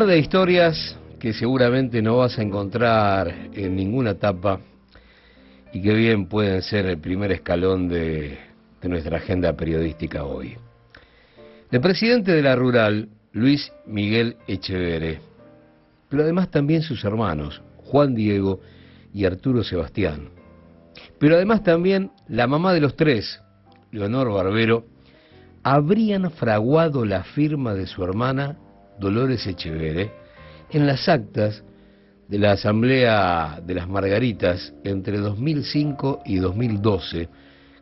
Par de historias que seguramente no vas a encontrar en ninguna etapa y que bien pueden ser el primer escalón de, de nuestra agenda periodística hoy. El presidente de la rural, Luis Miguel Echevere, pero además también sus hermanos, Juan Diego y Arturo Sebastián. Pero además también la mamá de los tres, Leonor Barbero, habrían fraguado la firma de su hermana Dolores Echevere en las actas de la Asamblea de las Margaritas entre 2005 y 2012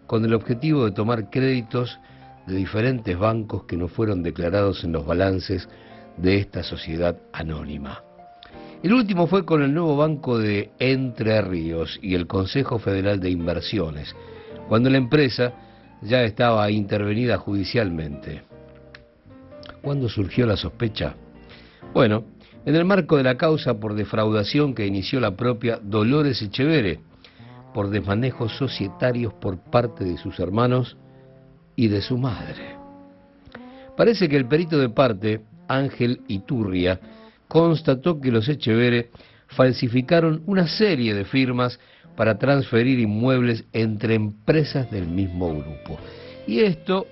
con el objetivo de tomar créditos de diferentes bancos que no fueron declarados en los balances de esta sociedad anónima. El último fue con el nuevo Banco de Entre Ríos y el Consejo Federal de Inversiones, cuando la empresa ya estaba intervenida judicialmente. ¿Cuándo surgió la sospecha? Bueno, en el marco de la causa por defraudación que inició la propia Dolores Echevere, por desmanejos societarios por parte de sus hermanos y de su madre. Parece que el perito de parte, Ángel Iturria, constató que los Echevere falsificaron una serie de firmas para transferir inmuebles entre empresas del mismo grupo. Y esto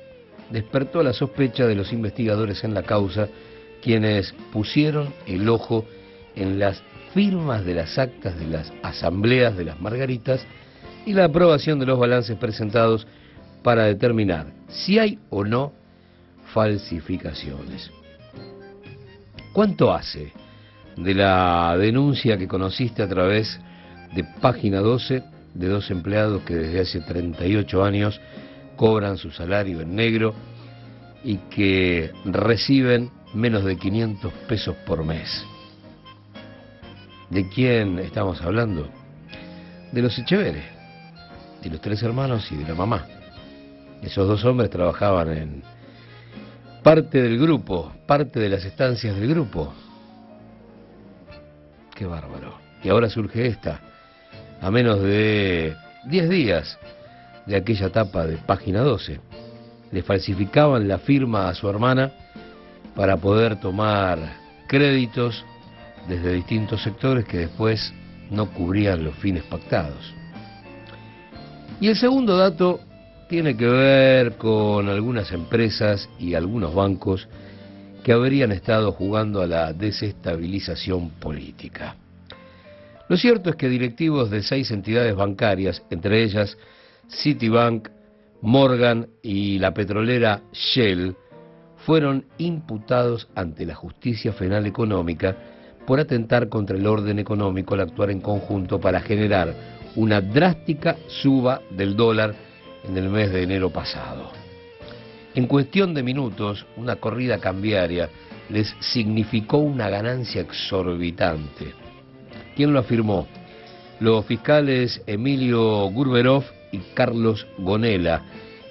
despertó la sospecha de los investigadores en la causa, quienes pusieron el ojo en las firmas de las actas de las asambleas de las Margaritas y la aprobación de los balances presentados para determinar si hay o no falsificaciones. ¿Cuánto hace de la denuncia que conociste a través de página 12 de dos empleados que desde hace 38 años cobran su salario en negro y que reciben menos de 500 pesos por mes? ¿De quién estamos hablando? De los Echeveres, de los tres hermanos y de la mamá. Esos dos hombres trabajaban en parte del grupo, parte de las estancias del grupo. Qué bárbaro. Y ahora surge esta, a menos de 10 días de aquella etapa de página 12. Le falsificaban la firma a su hermana para poder tomar créditos desde distintos sectores que después no cubrían los fines pactados. Y el segundo dato tiene que ver con algunas empresas y algunos bancos que habrían estado jugando a la desestabilización política. Lo cierto es que directivos de seis entidades bancarias, entre ellas Citibank, Morgan y la petrolera Shell, fueron imputados ante la justicia penal económica por atentar contra el orden económico al actuar en conjunto para generar una drástica suba del dólar en el mes de enero pasado. En cuestión de minutos, una corrida cambiaria les significó una ganancia exorbitante. ¿Quién lo afirmó? Los fiscales Emilio Gurberov y Carlos Gonela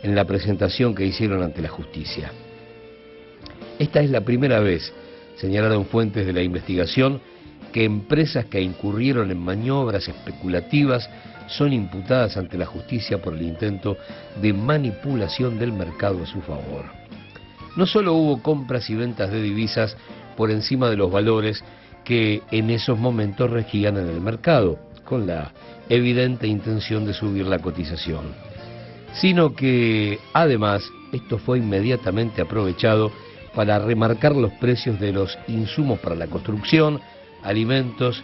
en la presentación que hicieron ante la justicia. Esta es la primera vez, señalaron fuentes de la investigación, que empresas que incurrieron en maniobras especulativas son imputadas ante la justicia por el intento de manipulación del mercado a su favor. No solo hubo compras y ventas de divisas por encima de los valores que en esos momentos regían en el mercado, con la evidente intención de subir la cotización, sino que además esto fue inmediatamente aprovechado para remarcar los precios de los insumos para la construcción, alimentos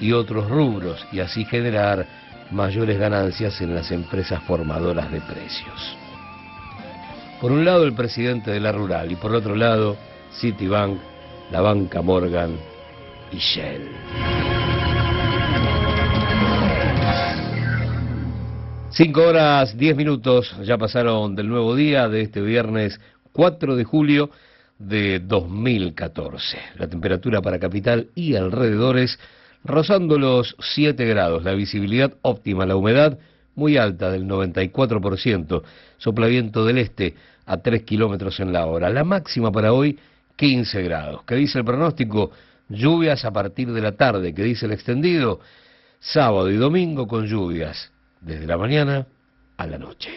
y otros rubros y así generar mayores ganancias en las empresas formadoras de precios. Por un lado el presidente de la rural y por otro lado Citibank, la banca Morgan y Shell. Cinco horas, diez minutos ya pasaron del nuevo día de este viernes 4 de julio de 2014. La temperatura para capital y alrededores rozando los 7 grados, la visibilidad óptima, la humedad muy alta del 94%, soplaviento del este a 3 kilómetros en la hora. La máxima para hoy 15 grados. ¿Qué dice el pronóstico? Lluvias a partir de la tarde. ¿Qué dice el extendido? Sábado y domingo con lluvias, desde la mañana a la noche.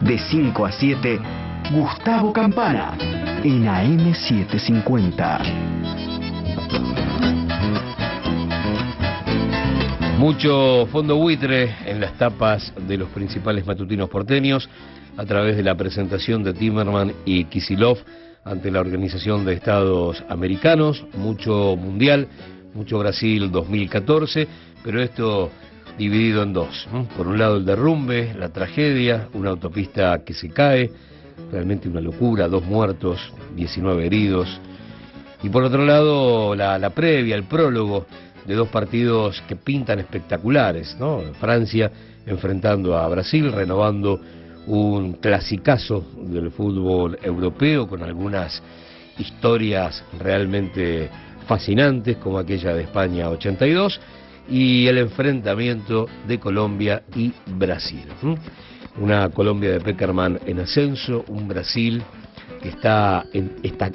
De 5 a 7, Gustavo Campana en AM750. Mucho fondo buitre en las tapas de los principales matutinos porteños a través de la presentación de Timerman y Kisilov ante la Organización de Estados Americanos, mucho mundial, mucho Brasil 2014, pero esto dividido en dos. Por un lado el derrumbe, la tragedia, una autopista que se cae, realmente una locura, dos muertos, 19 heridos. Y por otro lado la, la previa, el prólogo de dos partidos que pintan espectaculares, ¿no? Francia enfrentando a Brasil, renovando un clasicazo del fútbol europeo con algunas historias realmente fascinantes como aquella de España 82 y el enfrentamiento de Colombia y Brasil. Una Colombia de Peckerman en ascenso, un Brasil que está,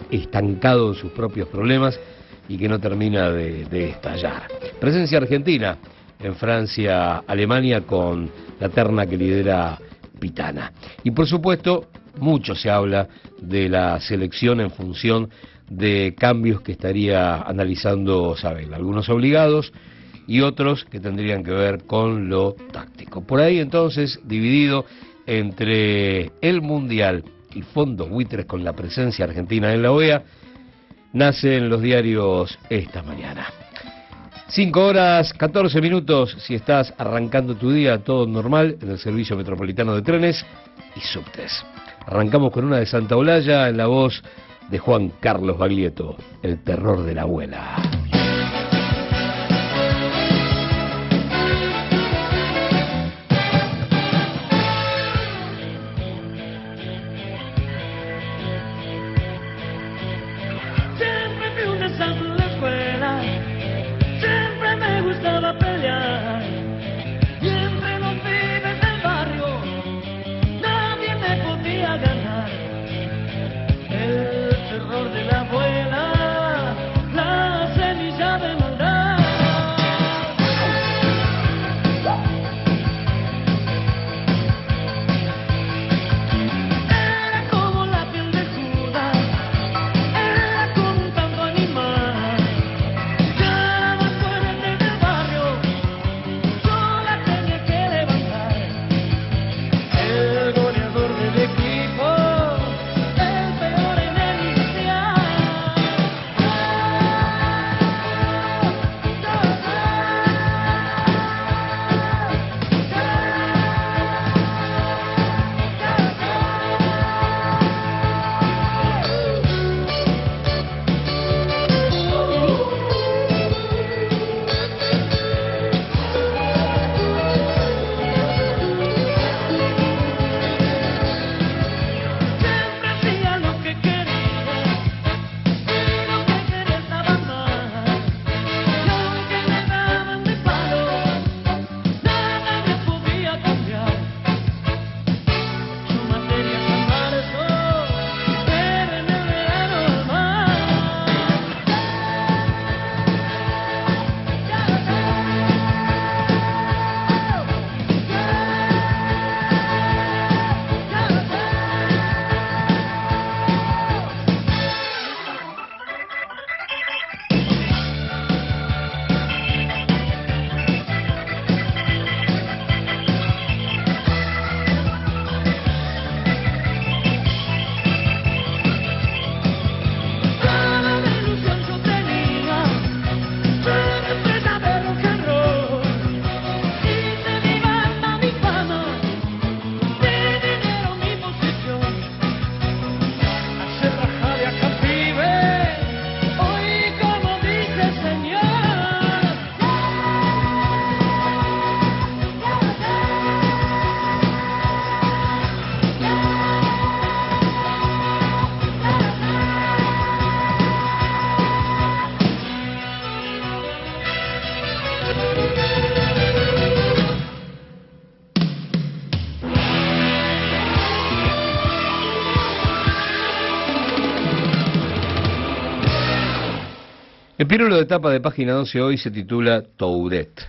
estancado en sus propios problemas y que no termina de, de estallar. Presencia argentina en Francia, Alemania con la terna que lidera Pitana. Y por supuesto, mucho se habla de la selección en función de cambios que estaría analizando Sabel, algunos obligados y otros que tendrían que ver con lo táctico. Por ahí entonces, dividido entre el Mundial y fondos buitres con la presencia argentina en la OEA, nacen los diarios esta mañana. 5 horas 14 minutos si estás arrancando tu día todo normal en el servicio metropolitano de trenes y subtes. Arrancamos con una de Santa Olalla en la voz de Juan Carlos Baglietto, El terror de la abuela. Pirulo de etapa de página 12 hoy se titula Tourette.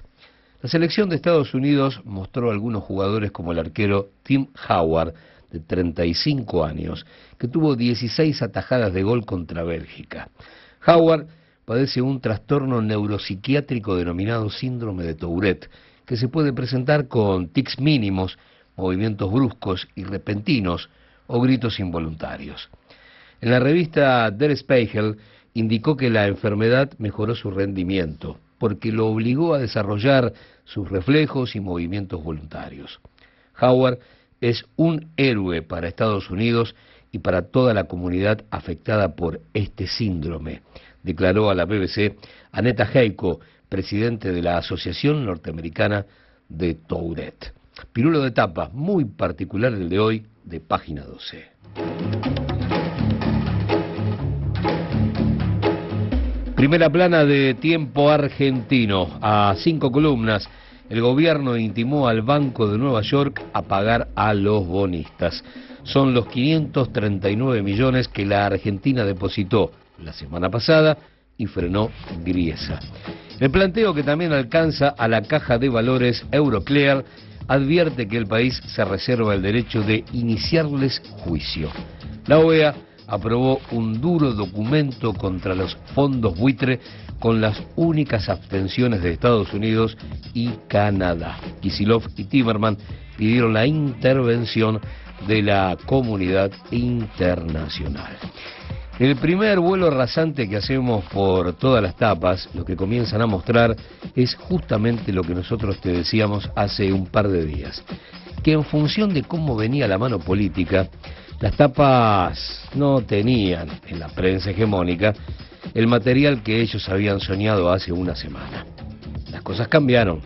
La selección de Estados Unidos mostró a algunos jugadores como el arquero Tim Howard, de 35 años, que tuvo 16 atajadas de gol contra Bélgica. Howard padece un trastorno neuropsiquiátrico denominado síndrome de Tourette, que se puede presentar con tics mínimos, movimientos bruscos y repentinos o gritos involuntarios. En la revista Der Spiegel indicó que la enfermedad mejoró su rendimiento porque lo obligó a desarrollar sus reflejos y movimientos voluntarios. Howard es un héroe para Estados Unidos y para toda la comunidad afectada por este síndrome, declaró a la BBC Aneta Heiko, presidente de la Asociación Norteamericana de Tourette. Pirulo de tapa, muy particular el de hoy, de página 12. Primera plana de tiempo argentino. A cinco columnas, el gobierno intimó al Banco de Nueva York a pagar a los bonistas. Son los 539 millones que la Argentina depositó la semana pasada y frenó Griesa. El planteo que también alcanza a la caja de valores Euroclear advierte que el país se reserva el derecho de iniciarles juicio. La OEA aprobó un duro documento contra los fondos buitre con las únicas abstenciones de Estados Unidos y Canadá. Kisilov y Timerman pidieron la intervención de la comunidad internacional. El primer vuelo rasante que hacemos por todas las tapas, lo que comienzan a mostrar es justamente lo que nosotros te decíamos hace un par de días, que en función de cómo venía la mano política, las tapas no tenían en la prensa hegemónica el material que ellos habían soñado hace una semana. Las cosas cambiaron.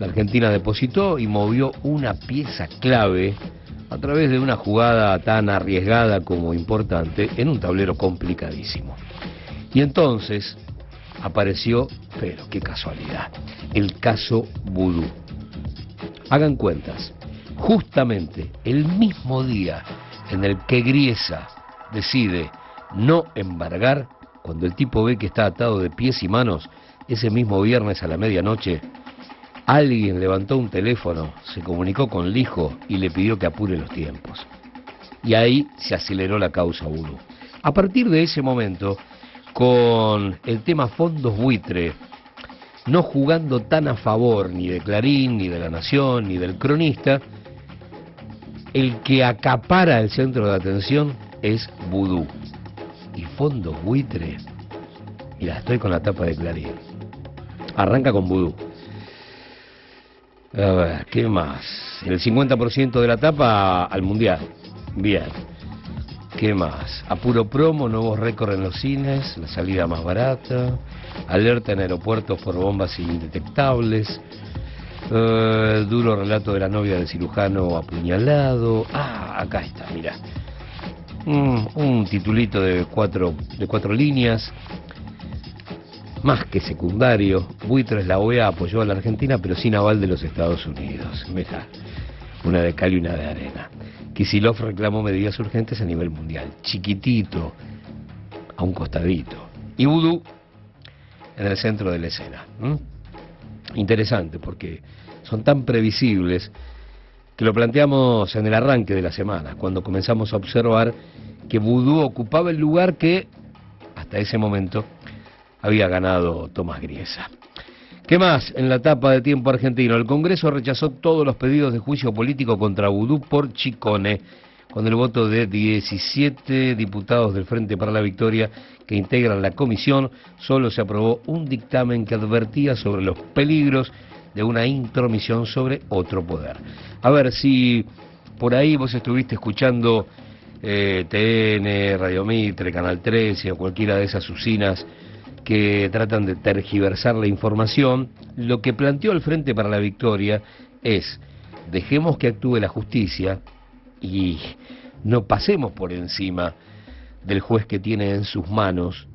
La Argentina depositó y movió una pieza clave a través de una jugada tan arriesgada como importante en un tablero complicadísimo. Y entonces apareció, pero qué casualidad, el caso Vudú. Hagan cuentas, justamente el mismo día en el que Griesa decide no embargar, cuando el tipo ve que está atado de pies y manos, ese mismo viernes a la medianoche, alguien levantó un teléfono, se comunicó con Lijo y le pidió que apure los tiempos. Y ahí se aceleró la causa Ulu. A partir de ese momento, con el tema fondos buitre, no jugando tan a favor ni de Clarín, ni de La Nación, ni del cronista, el que acapara el centro de atención es vudú. Y fondo buitre, mira, estoy con la tapa de Clarín. Arranca con vudú. A ver, ¿qué más? El 50% de la tapa al mundial. Bien. ¿Qué más? Apuro promo, nuevos récords en los cines, la salida más barata, alerta en aeropuertos por bombas indetectables, eh, duro relato de la novia del cirujano apuñalado. Ah, acá está, mira. un titulito de cuatro, de cuatro líneas. Más que secundario, Buitres, la OEA apoyó a la Argentina, pero sin aval de los Estados Unidos. Mira, una de cal y una de arena. Kisilov reclamó medidas urgentes a nivel mundial. Chiquitito, a un costadito. Y Vudú en el centro de la escena interesante porque son tan previsibles que lo planteamos en el arranque de la semana, cuando comenzamos a observar que Vudú ocupaba el lugar que hasta ese momento había ganado Tomás Griesa. ¿Qué más en la etapa de tiempo argentino? El Congreso rechazó todos los pedidos de juicio político contra Vudú por Chicone con el voto de 17 diputados del Frente para la Victoria que integran la comisión, solo se aprobó un dictamen que advertía sobre los peligros de una intromisión sobre otro poder. A ver si por ahí vos estuviste escuchando eh, TN, Radio Mitre, Canal 13 o cualquiera de esas usinas que tratan de tergiversar la información, lo que planteó el Frente para la Victoria es, dejemos que actúe la justicia, y no pasemos por encima del juez que tiene en sus manos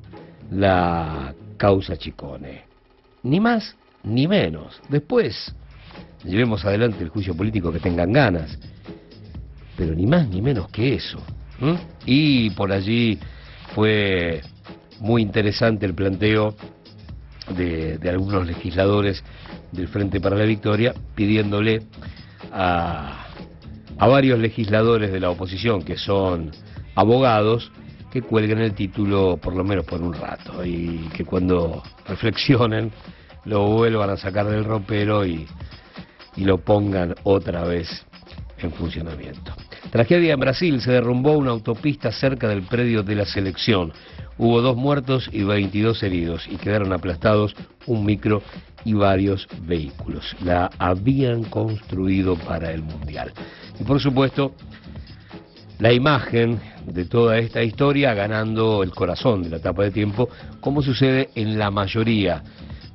la causa Chicone. Ni más ni menos. Después llevemos adelante el juicio político que tengan ganas. Pero ni más ni menos que eso. Y por allí fue muy interesante el planteo de, de algunos legisladores del Frente para la Victoria pidiéndole a a varios legisladores de la oposición que son abogados que cuelguen el título por lo menos por un rato y que cuando reflexionen lo vuelvan a sacar del ropero y, y lo pongan otra vez en funcionamiento. Tragedia en Brasil, se derrumbó una autopista cerca del predio de la selección. Hubo dos muertos y 22 heridos y quedaron aplastados un micro y varios vehículos. La habían construido para el Mundial. Y por supuesto, la imagen de toda esta historia ganando el corazón de la etapa de tiempo, como sucede en la mayoría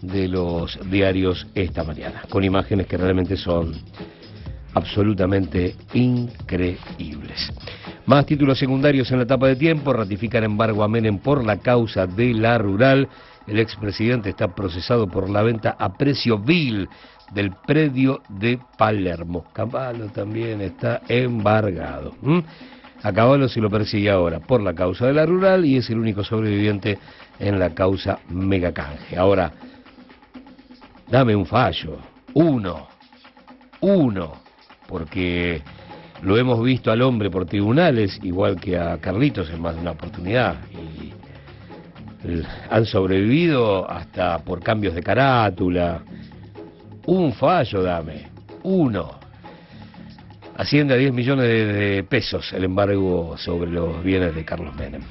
de los diarios esta mañana, con imágenes que realmente son absolutamente increíbles. Más títulos secundarios en la etapa de tiempo, ratifican embargo a Menem por la causa de la rural. El expresidente está procesado por la venta a precio vil del predio de Palermo. Caballo también está embargado. A Caballo se lo persigue ahora por la causa de la rural y es el único sobreviviente en la causa megacanje. Ahora, dame un fallo. Uno. Uno. Porque lo hemos visto al hombre por tribunales, igual que a Carlitos en más de una oportunidad. Y han sobrevivido hasta por cambios de carátula. Un fallo, dame. Uno. Asciende a 10 millones de, pesos el embargo sobre los bienes de Carlos Menem.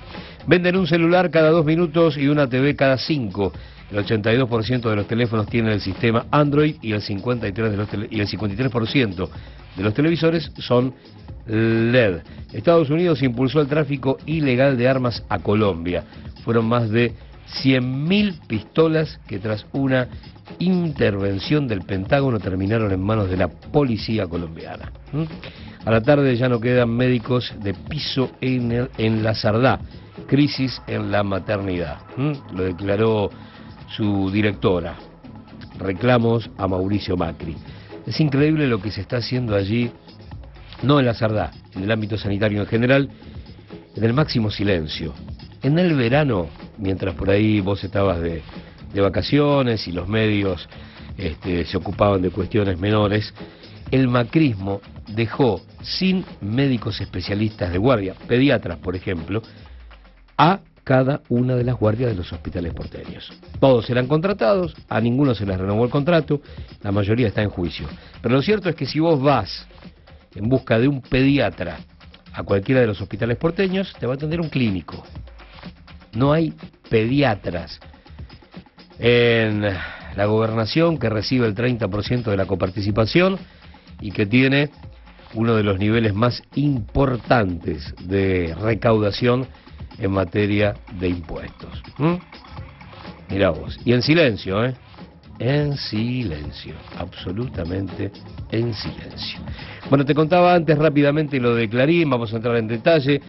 Venden un celular cada dos minutos y una TV cada cinco. El 82% de los teléfonos tienen el sistema Android y el 53%, de los y el 53% de los televisores son LED. Estados Unidos impulsó el tráfico ilegal de armas a Colombia. Fueron más de 100.000 pistolas que tras una intervención del Pentágono terminaron en manos de la policía colombiana. A la tarde ya no quedan médicos de piso en, en la Sardá. Crisis en la maternidad. Lo declaró su directora. Reclamos a Mauricio Macri. Es increíble lo que se está haciendo allí, no en la Sardá, en el ámbito sanitario en general, en el máximo silencio. En el verano, mientras por ahí vos estabas de, vacaciones y los medios este, se ocupaban de cuestiones menores, el macrismo dejó sin médicos especialistas de guardia, pediatras por ejemplo, a cada una de las guardias de los hospitales porteños. Todos eran contratados, a ninguno se les renovó el contrato, la mayoría está en juicio. Pero lo cierto es que si vos vas en busca de un pediatra a cualquiera de los hospitales porteños, te va a atender un clínico. No hay pediatras en la gobernación que recibe el 30% de la coparticipación y que tiene uno de los niveles más importantes de recaudación en materia de impuestos. ¿Mm? Mira vos. Y en silencio, ¿eh? En silencio, absolutamente en silencio. Bueno, te contaba antes rápidamente lo de Clarín, vamos a entrar en detalle.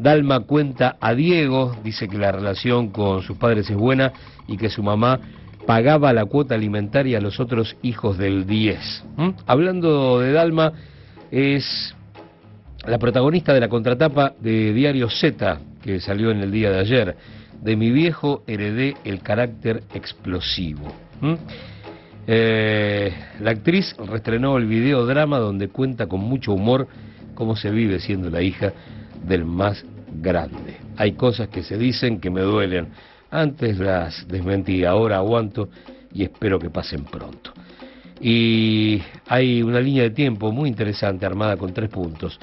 Dalma cuenta a Diego, dice que la relación con sus padres es buena y que su mamá pagaba la cuota alimentaria a los otros hijos del 10. ¿Mm? Hablando de Dalma, es la protagonista de la contratapa de Diario Z, que salió en el día de ayer. De mi viejo heredé el carácter explosivo. Eh, la actriz restrenó el video drama donde cuenta con mucho humor cómo se vive siendo la hija del más grande. Hay cosas que se dicen que me duelen. Antes las desmentí, ahora aguanto y espero que pasen pronto. Y hay una línea de tiempo muy interesante armada con tres puntos.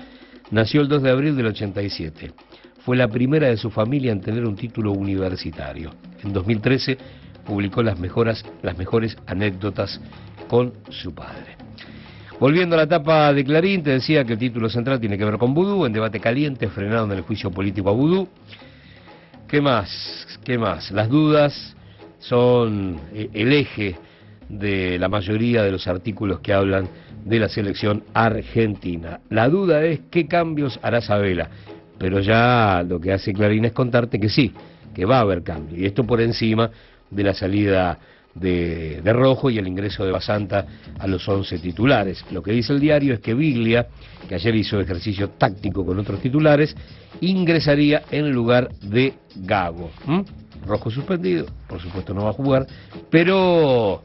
Nació el 2 de abril del 87. Fue la primera de su familia en tener un título universitario. En 2013 publicó las, mejoras, las mejores anécdotas con su padre. Volviendo a la etapa de Clarín, te decía que el título central tiene que ver con Vudú, en debate caliente, frenado en el juicio político a Vudú. ¿Qué más? ¿Qué más? Las dudas son eh, el eje de la mayoría de los artículos que hablan de la selección argentina. La duda es qué cambios hará Sabela, pero ya lo que hace Clarín es contarte que sí, que va a haber cambio, y esto por encima de la salida de, Rojo y el ingreso de Basanta a los 11 titulares. Lo que dice el diario es que Biglia, que ayer hizo ejercicio táctico con otros titulares, ingresaría en lugar de Gago. Rojo suspendido, por supuesto no va a jugar, pero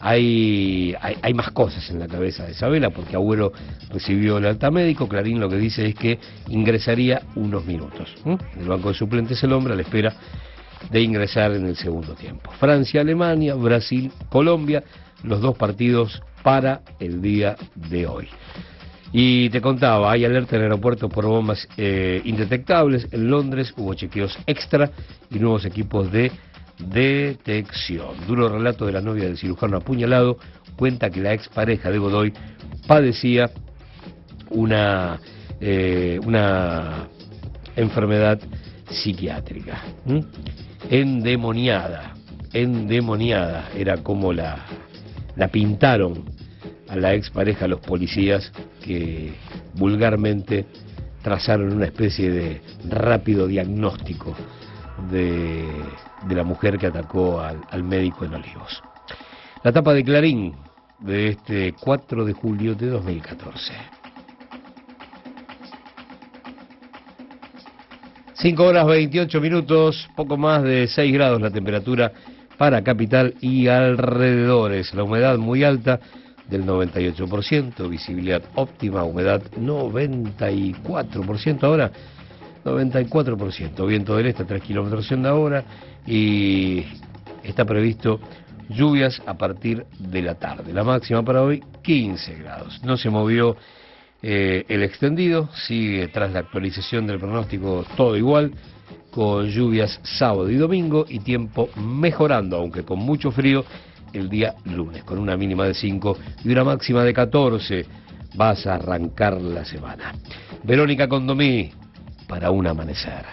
hay, hay, más cosas en la cabeza de Isabela porque Agüero recibió el alta médico. Clarín lo que dice es que ingresaría unos minutos. El banco de suplentes el hombre a la espera de ingresar en el segundo tiempo. Francia, Alemania, Brasil, Colombia, los dos partidos para el día de hoy. Y te contaba, hay alerta en el aeropuerto por bombas eh, indetectables. En Londres hubo chequeos extra y nuevos equipos de detección. Duro relato de la novia del cirujano apuñalado cuenta que la expareja de Godoy padecía una, eh, una enfermedad psiquiátrica. Endemoniada, endemoniada, era como la, la pintaron a la expareja los policías que vulgarmente trazaron una especie de rápido diagnóstico de, la mujer que atacó al, al médico en Olivos. La tapa de Clarín de este 4 de julio de 2014. 5 horas 28 minutos, poco más de 6 grados la temperatura para capital y alrededores. La humedad muy alta del 98%, visibilidad óptima, humedad 94%. Ahora 94%, viento del este a 3 kilómetros en la hora y está previsto lluvias a partir de la tarde. La máxima para hoy 15 grados. No se movió eh, el extendido, sigue tras la actualización del pronóstico todo igual, con lluvias sábado y domingo y tiempo mejorando, aunque con mucho frío, el día lunes, con una mínima de 5 y una máxima de 14. Vas a arrancar la semana. Verónica Condomí, para un amanecer.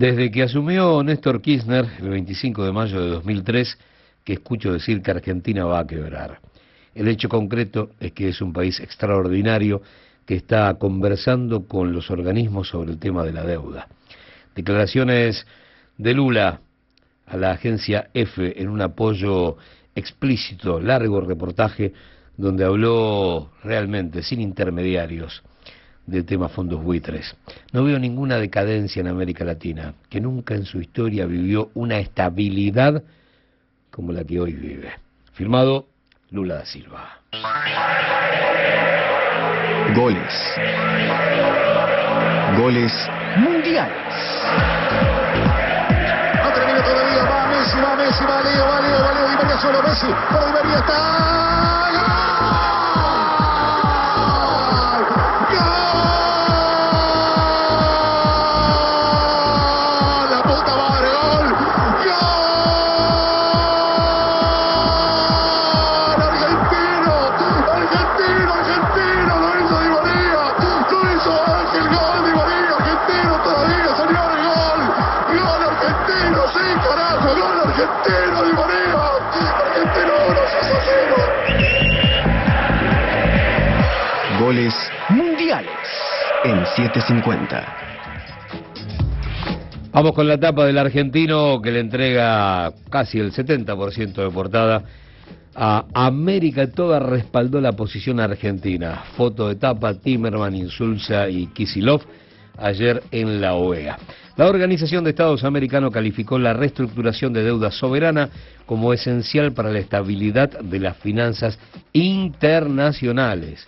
Desde que asumió Néstor Kirchner el 25 de mayo de 2003, que escucho decir que Argentina va a quebrar. El hecho concreto es que es un país extraordinario que está conversando con los organismos sobre el tema de la deuda. Declaraciones de Lula a la agencia F en un apoyo explícito, largo reportaje, donde habló realmente sin intermediarios del tema fondos buitres. No veo ninguna decadencia en América Latina, que nunca en su historia vivió una estabilidad como la que hoy vive. Firmado Lula da Silva. Goles. Goles mundiales. No termina todavía, va Messi, va Messi, va Leo, va Leo, va Leo, Di María solo, Messi, para Di María está... en 750. Vamos con la tapa del argentino que le entrega casi el 70% de portada a América toda respaldó la posición argentina. Foto de tapa Timerman, Insulza y Kisilov ayer en la OEA. La Organización de Estados Americanos calificó la reestructuración de deuda soberana como esencial para la estabilidad de las finanzas internacionales.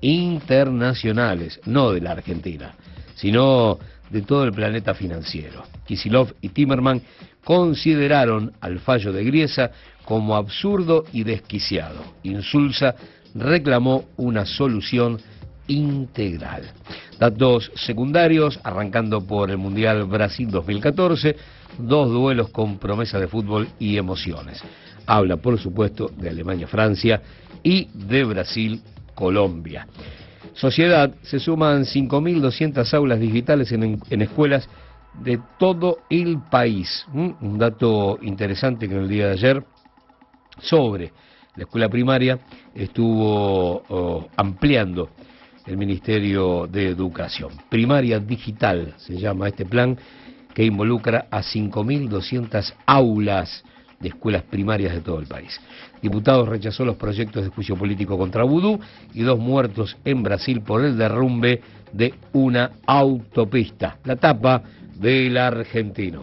Internacionales, no de la Argentina, sino de todo el planeta financiero. Kisilov y Timerman consideraron al fallo de Griesa como absurdo y desquiciado. Insulza reclamó una solución integral. Datos secundarios, arrancando por el Mundial Brasil 2014, dos duelos con promesa de fútbol y emociones. Habla, por supuesto, de Alemania-Francia y de Brasil-Colombia. Sociedad, se suman 5.200 aulas digitales en, en, escuelas de todo el país. ¿Mm? Un dato interesante que en el día de ayer sobre la escuela primaria estuvo oh, ampliando el Ministerio de Educación. Primaria Digital se llama este plan que involucra a 5.200 aulas de escuelas primarias de todo el país. Diputados rechazó los proyectos de juicio político contra Vudú y dos muertos en Brasil por el derrumbe de una autopista. La tapa del argentino.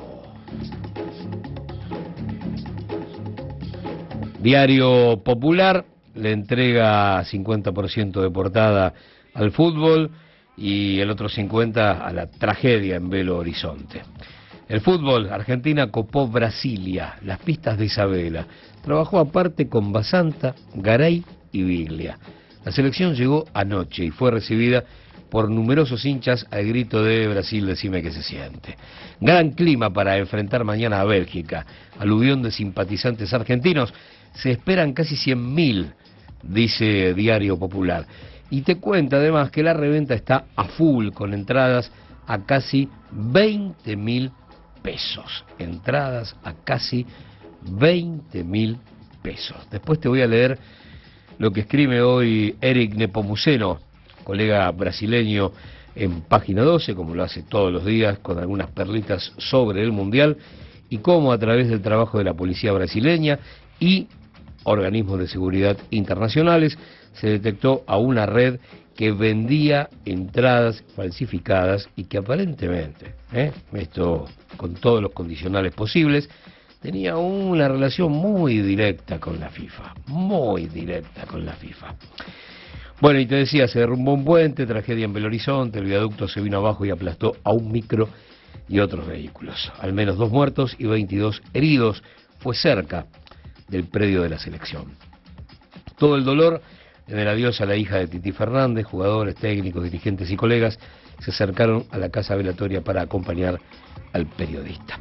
Diario Popular le entrega 50% de portada al fútbol y el otro 50% a la tragedia en Belo Horizonte. El fútbol, Argentina copó Brasilia, las pistas de Isabela. Trabajó aparte con Basanta, Garay y Biglia. La selección llegó anoche y fue recibida por numerosos hinchas al grito de Brasil, decime que se siente. Gran clima para enfrentar mañana a Bélgica. Aluvión de simpatizantes argentinos. Se esperan casi 100.000, dice Diario Popular. Y te cuenta además que la reventa está a full con entradas a casi 20.000 pesos. Entradas a casi 20 mil pesos. Después te voy a leer lo que escribe hoy Eric Nepomuceno, colega brasileño en página 12, como lo hace todos los días, con algunas perlitas sobre el Mundial, y cómo a través del trabajo de la policía brasileña y organismos de seguridad internacionales se detectó a una red que vendía entradas falsificadas y que aparentemente, ¿eh? esto con todos los condicionales posibles, tenía una relación muy directa con la FIFA, muy directa con la FIFA. Bueno, y te decía, se derrumbó un puente, tragedia en Belo Horizonte, el viaducto se vino abajo y aplastó a un micro y otros vehículos. Al menos dos muertos y 22 heridos. Fue cerca del predio de la selección. Todo el dolor en el adiós a la hija de Titi Fernández, jugadores, técnicos, dirigentes y colegas se acercaron a la casa velatoria para acompañar al periodista.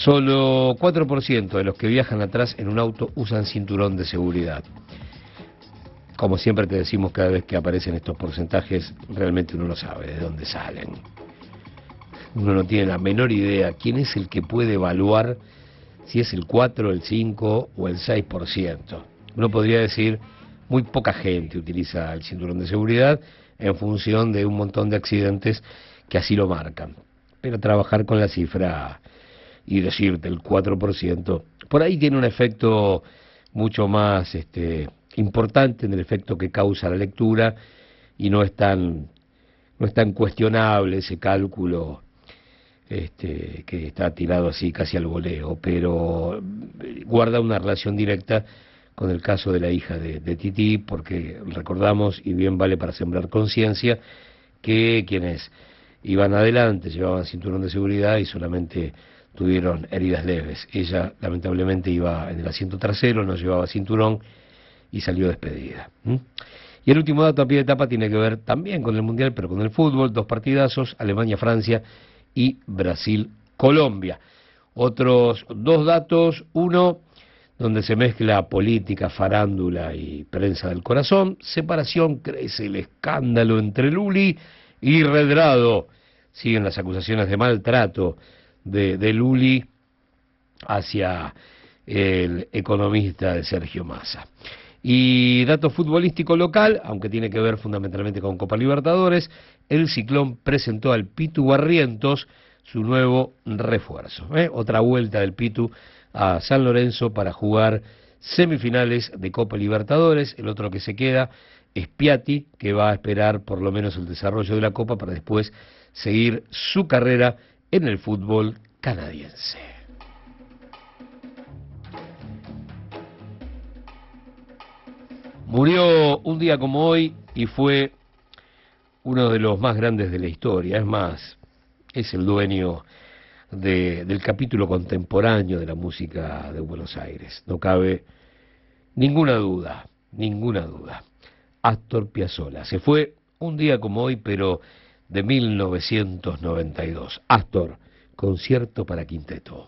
Solo 4% de los que viajan atrás en un auto usan cinturón de seguridad. Como siempre te decimos cada vez que aparecen estos porcentajes, realmente uno no sabe de dónde salen. uno no tiene la menor idea quién es el que puede evaluar si es el 4, el 5 o el 6%. Uno podría decir, muy poca gente utiliza el cinturón de seguridad en función de un montón de accidentes que así lo marcan. Pero trabajar con la cifra y decirte el 4%, por ahí tiene un efecto mucho más este, importante en el efecto que causa la lectura y no es tan, no es tan cuestionable ese cálculo este, que está tirado así casi al voleo, pero guarda una relación directa con el caso de la hija de, de Titi, porque recordamos, y bien vale para sembrar conciencia, que quienes iban adelante llevaban cinturón de seguridad y solamente tuvieron heridas leves. Ella lamentablemente iba en el asiento trasero, no llevaba cinturón y salió despedida. Y el último dato a pie de etapa tiene que ver también con el Mundial, pero con el fútbol, dos partidazos, Alemania-Francia y Brasil-Colombia. Otros dos datos, uno donde se mezcla política, farándula y prensa del corazón, separación, crece el escándalo entre Luli y Redrado. Siguen las acusaciones de maltrato de, Luli hacia el economista de Sergio Massa. Y dato futbolístico local, aunque tiene que ver fundamentalmente con Copa Libertadores, el Ciclón presentó al Pitu Barrientos su nuevo refuerzo. ¿eh? Otra vuelta del Pitu a San Lorenzo para jugar semifinales de Copa Libertadores. El otro que se queda es Piatti, que va a esperar por lo menos el desarrollo de la Copa para después seguir su carrera en el fútbol canadiense. Murió un día como hoy y fue uno de los más grandes de la historia. Es más, es el dueño de, del capítulo contemporáneo de la música de Buenos Aires. No cabe ninguna duda, ninguna duda. Astor Piazzolla. Se fue un día como hoy, pero de 1992. Astor, concierto para quinteto.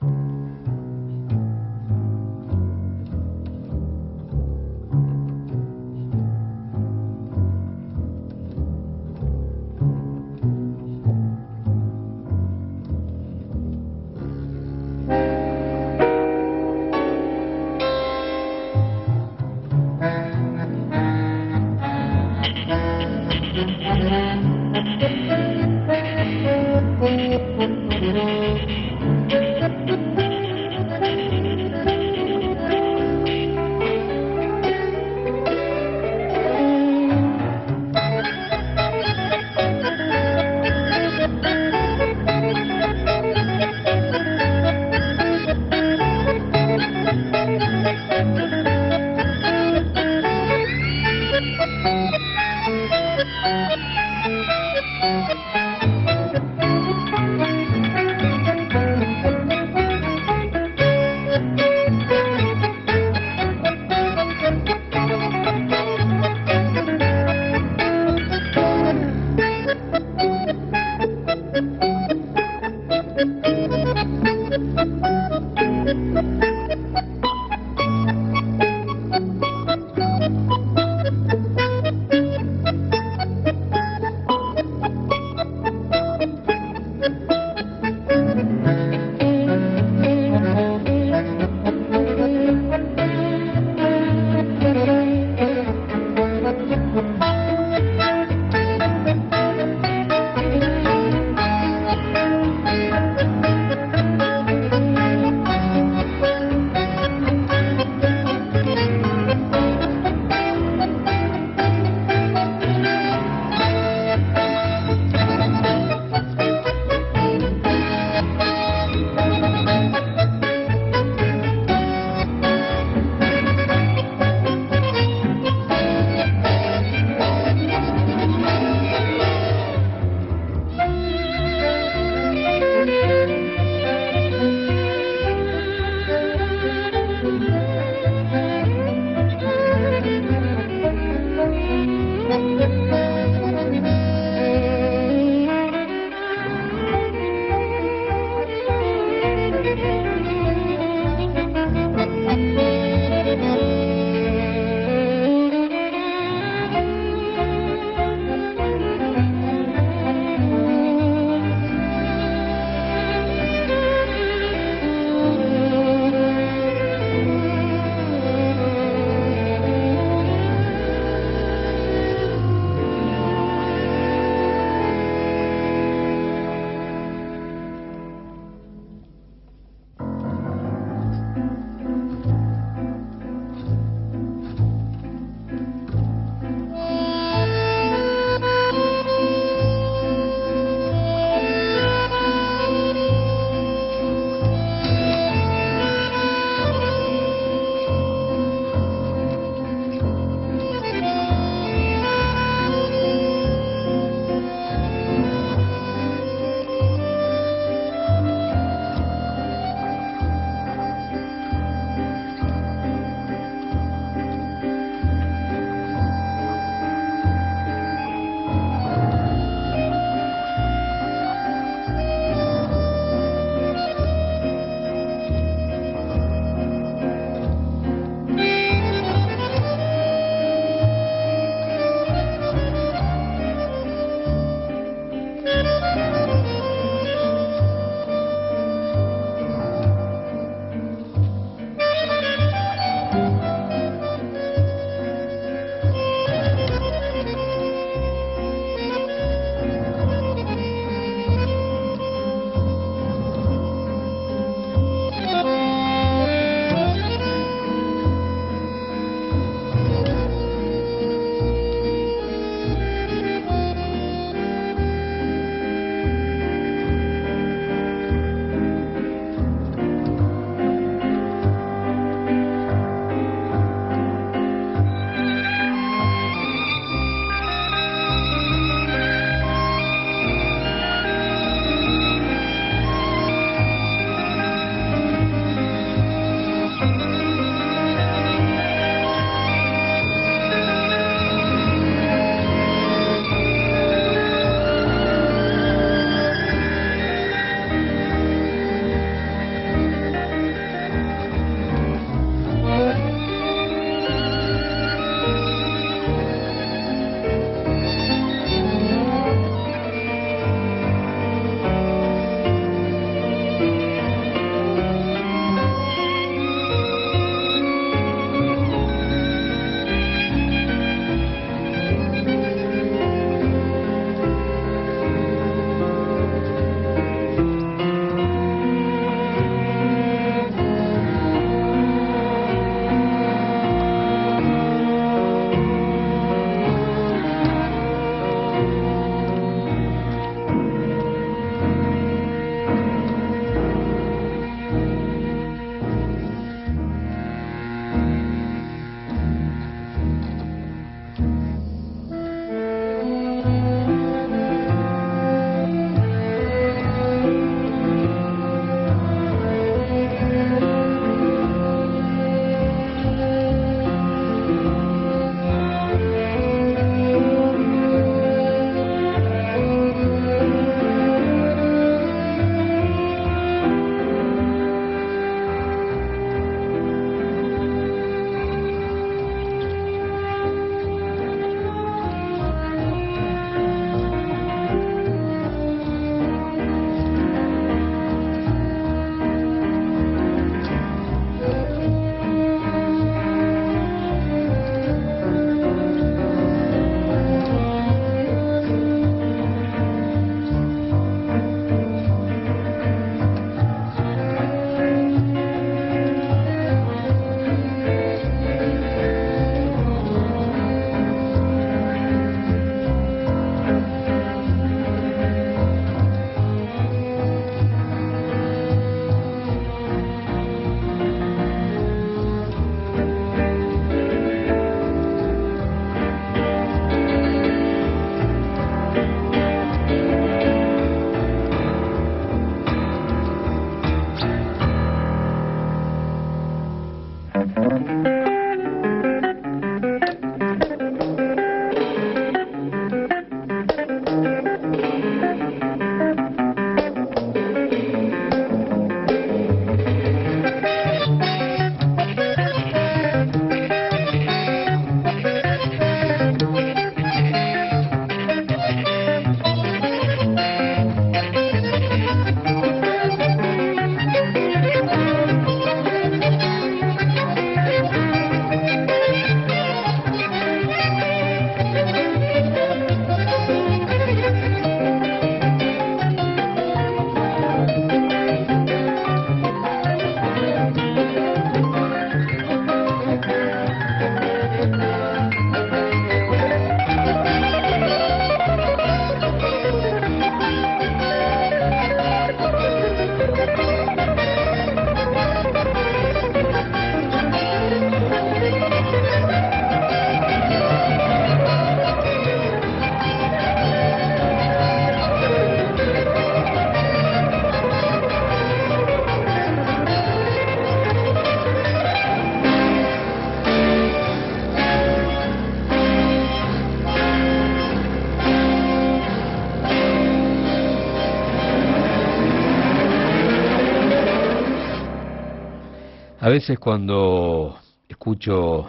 Veces cuando escucho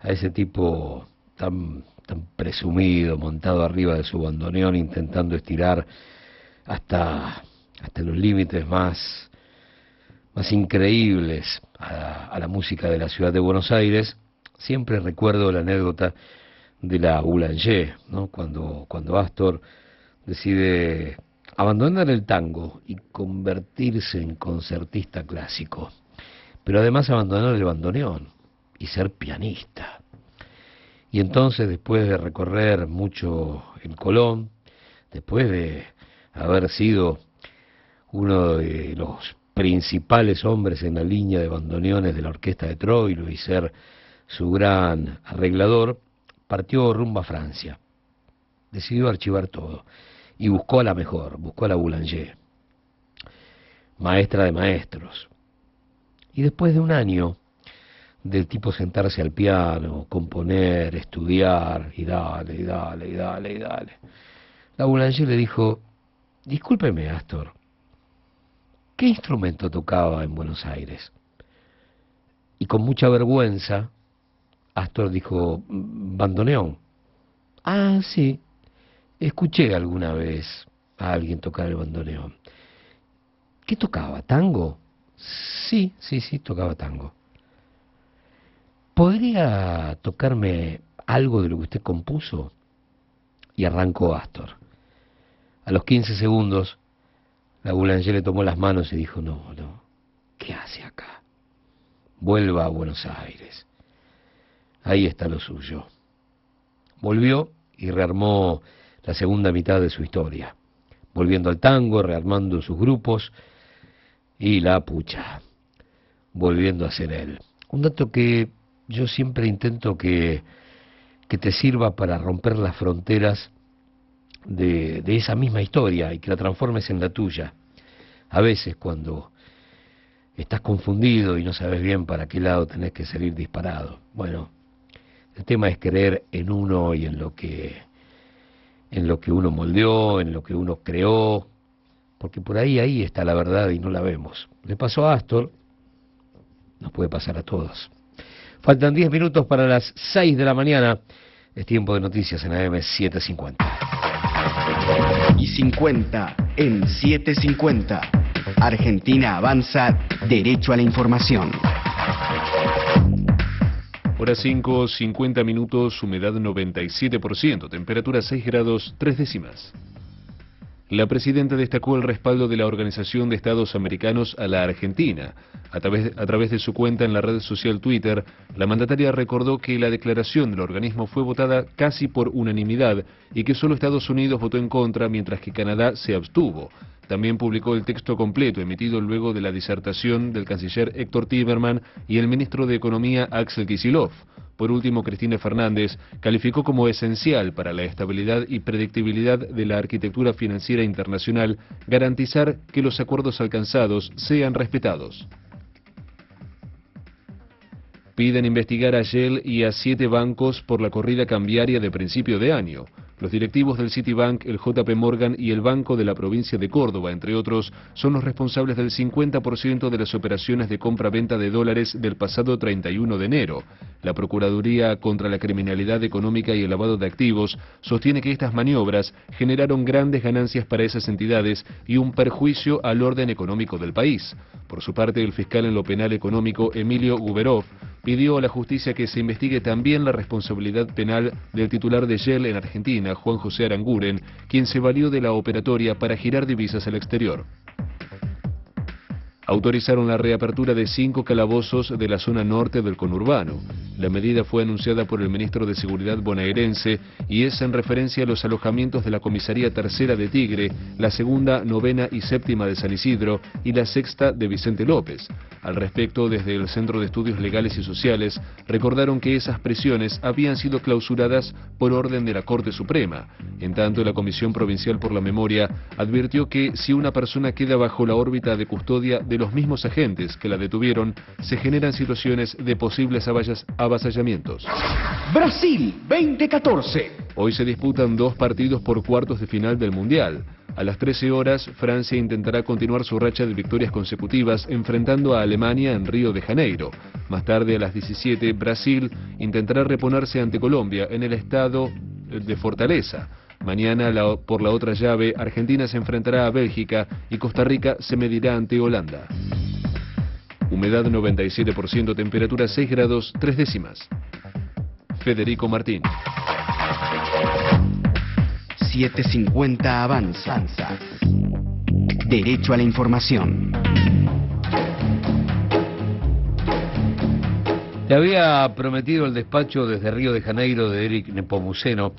a ese tipo tan, tan presumido, montado arriba de su bandoneón, intentando estirar hasta, hasta los límites más, más increíbles a, la música de la ciudad de Buenos Aires, siempre recuerdo la anécdota de la Boulanger, ¿no? cuando, cuando Astor decide abandonar el tango y convertirse en concertista clásico, pero además abandonar el bandoneón y ser pianista. Y entonces, después de recorrer mucho en Colón, después de haber sido uno de los principales hombres en la línea de bandoneones de la orquesta de Troilo y ser su gran arreglador, partió rumbo a Francia. Decidió archivar todo y buscó a la mejor, buscó a la Boulanger, maestra de maestros. Y después de un año del tipo sentarse al piano, componer, estudiar, y dale, y dale, y dale, y dale, la Boulanger le dijo, discúlpeme, Astor, ¿qué instrumento tocaba en Buenos Aires? Y con mucha vergüenza, Astor dijo, bandoneón. Ah, sí, escuché alguna vez a alguien tocar el bandoneón. ¿Qué tocaba? ¿Tango? Sí, sí, sí, tocaba tango. ¿Podría tocarme algo de lo que usted compuso? Y arrancó Astor. A los 15 segundos, la Boulanger le tomó las manos y dijo, no, no, ¿qué hace acá? Vuelva a Buenos Aires. Ahí está lo suyo. Volvió y rearmó la segunda mitad de su historia, volviendo al tango, rearmando sus grupos y la pucha, volviendo a ser él. Un dato que yo siempre intento que, que te sirva para romper las fronteras de, de esa misma historia y que la transformes en la tuya. A veces cuando estás confundido y no sabes bien para qué lado tenés que salir disparado. Bueno, el tema es creer en uno y en lo que en lo que uno moldeó, en lo que uno creó, porque por ahí ahí está la verdad y no la vemos. Le pasó a Astor, nos puede pasar a todos. Faltan 10 minutos para las 6 de la mañana. Es tiempo de noticias en AM 750. Y 50 en 750. Argentina avanza derecho a la información. Hora 5, 50 minutos, humedad 97%, temperatura 6 grados 3 décimas. La presidenta destacó el respaldo de la Organización de Estados Americanos a la Argentina. A través, de su cuenta en la red social Twitter, la mandataria recordó que la declaración del organismo fue votada casi por unanimidad y que solo Estados Unidos votó en contra mientras que Canadá se abstuvo. También publicó el texto completo emitido luego de la disertación del canciller Héctor Tiberman y el ministro de Economía Axel Kisilov. Por último, Cristina Fernández calificó como esencial para la estabilidad y predictibilidad de la arquitectura financiera internacional garantizar que los acuerdos alcanzados sean respetados. Piden investigar a Shell y a siete bancos por la corrida cambiaria de principio de año. Los directivos del Citibank, el JP Morgan y el Banco de la provincia de Córdoba, entre otros, son los responsables del 50% de las operaciones de compra-venta de dólares del pasado 31 de enero. La Procuraduría contra la Criminalidad Económica y el Lavado de Activos sostiene que estas maniobras generaron grandes ganancias para esas entidades y un perjuicio al orden económico del país. Por su parte, el fiscal en lo penal económico, Emilio Guberov, pidió a la justicia que se investigue también la responsabilidad penal del titular de Shell en Argentina, Juan José Aranguren, quien se valió de la operatoria para girar divisas al exterior. Autorizaron la reapertura de cinco calabozos de la zona norte del conurbano. La medida fue anunciada por el ministro de Seguridad bonaerense y es en referencia a los alojamientos de la Comisaría Tercera de Tigre, la segunda, novena y séptima de San Isidro y la sexta de Vicente López. Al respecto, desde el Centro de Estudios Legales y Sociales, recordaron que esas prisiones habían sido clausuradas por orden de la Corte Suprema. En tanto, la Comisión Provincial por la Memoria advirtió que si una persona queda bajo la órbita de custodia de los mismos agentes que la detuvieron, se generan situaciones de posibles avasallamientos. Brasil 2014. Hoy se disputan dos partidos por cuartos de final del Mundial. A las 13 horas, Francia intentará continuar su racha de victorias consecutivas enfrentando a Alemania en Río de Janeiro. Más tarde, a las 17, Brasil intentará reponerse ante Colombia en el estado de Fortaleza. Mañana, por la otra llave, Argentina se enfrentará a Bélgica y Costa Rica se medirá ante Holanda. Humedad 97%, temperatura 6 grados 3 décimas. Federico Martín. 750 Avanza. Derecho a la información. Te había prometido el despacho desde Río de Janeiro de Eric Nepomuceno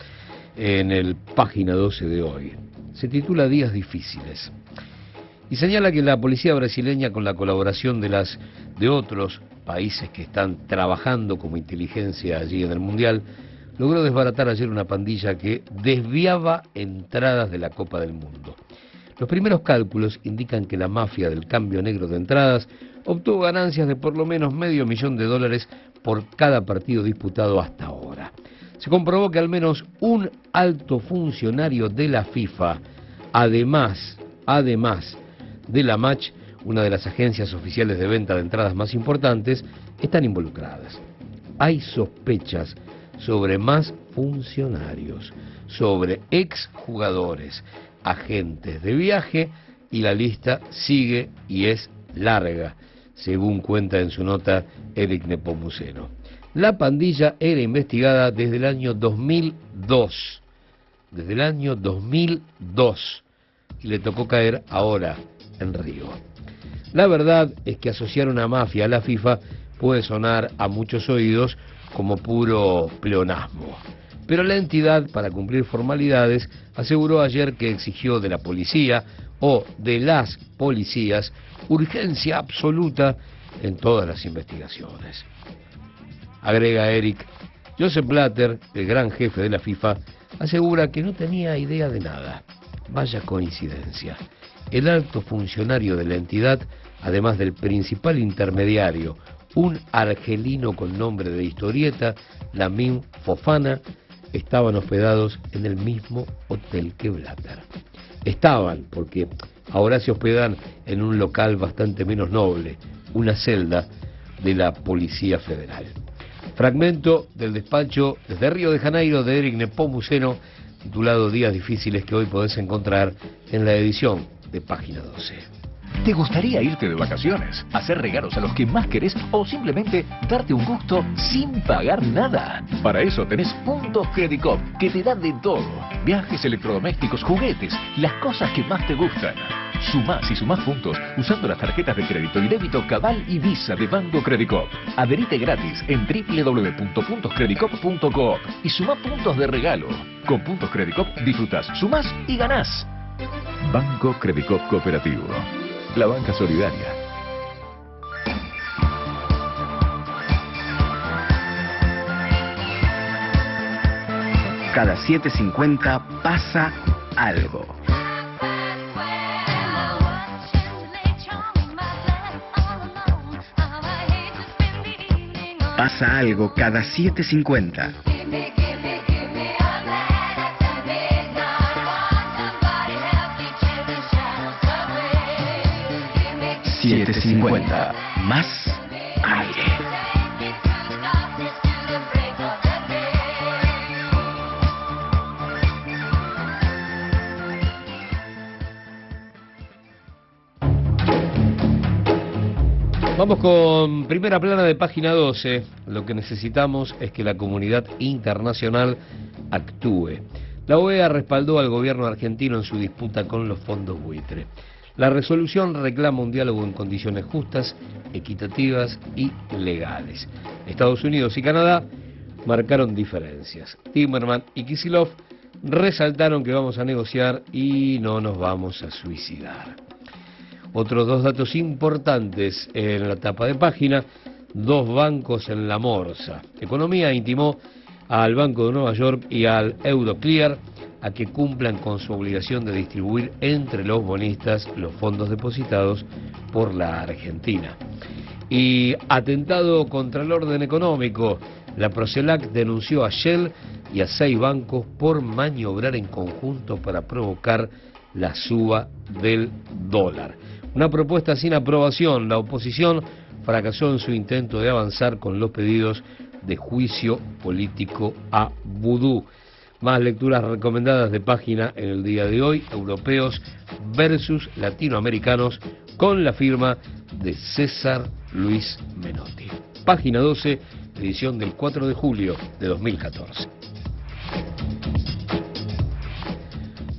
en el página 12 de hoy. Se titula Días difíciles. Y señala que la policía brasileña con la colaboración de las de otros países que están trabajando como inteligencia allí en el Mundial logró desbaratar ayer una pandilla que desviaba entradas de la Copa del Mundo. Los primeros cálculos indican que la mafia del cambio negro de entradas obtuvo ganancias de por lo menos medio millón de dólares por cada partido disputado hasta ahora. Se comprobó que al menos un alto funcionario de la FIFA, además, además de la Match, una de las agencias oficiales de venta de entradas más importantes, están involucradas. Hay sospechas sobre más funcionarios, sobre exjugadores, agentes de viaje y la lista sigue y es larga, según cuenta en su nota Eric Nepomuceno. La pandilla era investigada desde el año 2002, desde el año 2002, y le tocó caer ahora en Río. La verdad es que asociar una mafia a la FIFA puede sonar a muchos oídos como puro pleonasmo. Pero la entidad, para cumplir formalidades, aseguró ayer que exigió de la policía o de las policías urgencia absoluta en todas las investigaciones. Agrega Eric, Joseph Blatter, el gran jefe de la FIFA, asegura que no tenía idea de nada. Vaya coincidencia. El alto funcionario de la entidad, además del principal intermediario, un argelino con nombre de historieta, Lamin Fofana, estaban hospedados en el mismo hotel que Blatter. Estaban, porque ahora se hospedan en un local bastante menos noble, una celda de la Policía Federal. Fragmento del despacho desde Río de Janeiro de Eric Nepomuceno, titulado Días difíciles que hoy podés encontrar en la edición de Página 12. ¿Te gustaría irte de vacaciones, hacer regalos a los que más querés o simplemente darte un gusto sin pagar nada? Para eso tenés Puntos Credit que te da de todo. Viajes, electrodomésticos, juguetes, las cosas que más te gustan. Sumás y sumás puntos usando las tarjetas de crédito y débito Cabal y Visa de Banco Credicop. Adherite gratis en www.puntoscreditcop.coop y sumá puntos de regalo. Con Puntos Credicop disfrutas, sumás y ganás. Banco Credicop Cooperativo la banca solidaria. Cada 7.50 pasa algo. Pasa algo cada 7.50. 750. Más Vamos con primera plana de página 12. Lo que necesitamos es que la comunidad internacional actúe. La OEA respaldó al gobierno argentino en su disputa con los fondos buitre. La resolución reclama un diálogo en condiciones justas, equitativas y legales. Estados Unidos y Canadá marcaron diferencias. Timmerman y Kisilov resaltaron que vamos a negociar y no nos vamos a suicidar. Otros dos datos importantes en la tapa de página, dos bancos en la morsa. Economía intimó al Banco de Nueva York y al Euroclear a que cumplan con su obligación de distribuir entre los bonistas los fondos depositados por la Argentina. Y atentado contra el orden económico, la Procelac denunció a Shell y a seis bancos por maniobrar en conjunto para provocar la suba del dólar. Una propuesta sin aprobación. La oposición fracasó en su intento de avanzar con los pedidos de juicio político a Vudú. Más lecturas recomendadas de página en el día de hoy, europeos versus latinoamericanos, con la firma de César Luis Menotti. Página 12, edición del 4 de julio de 2014.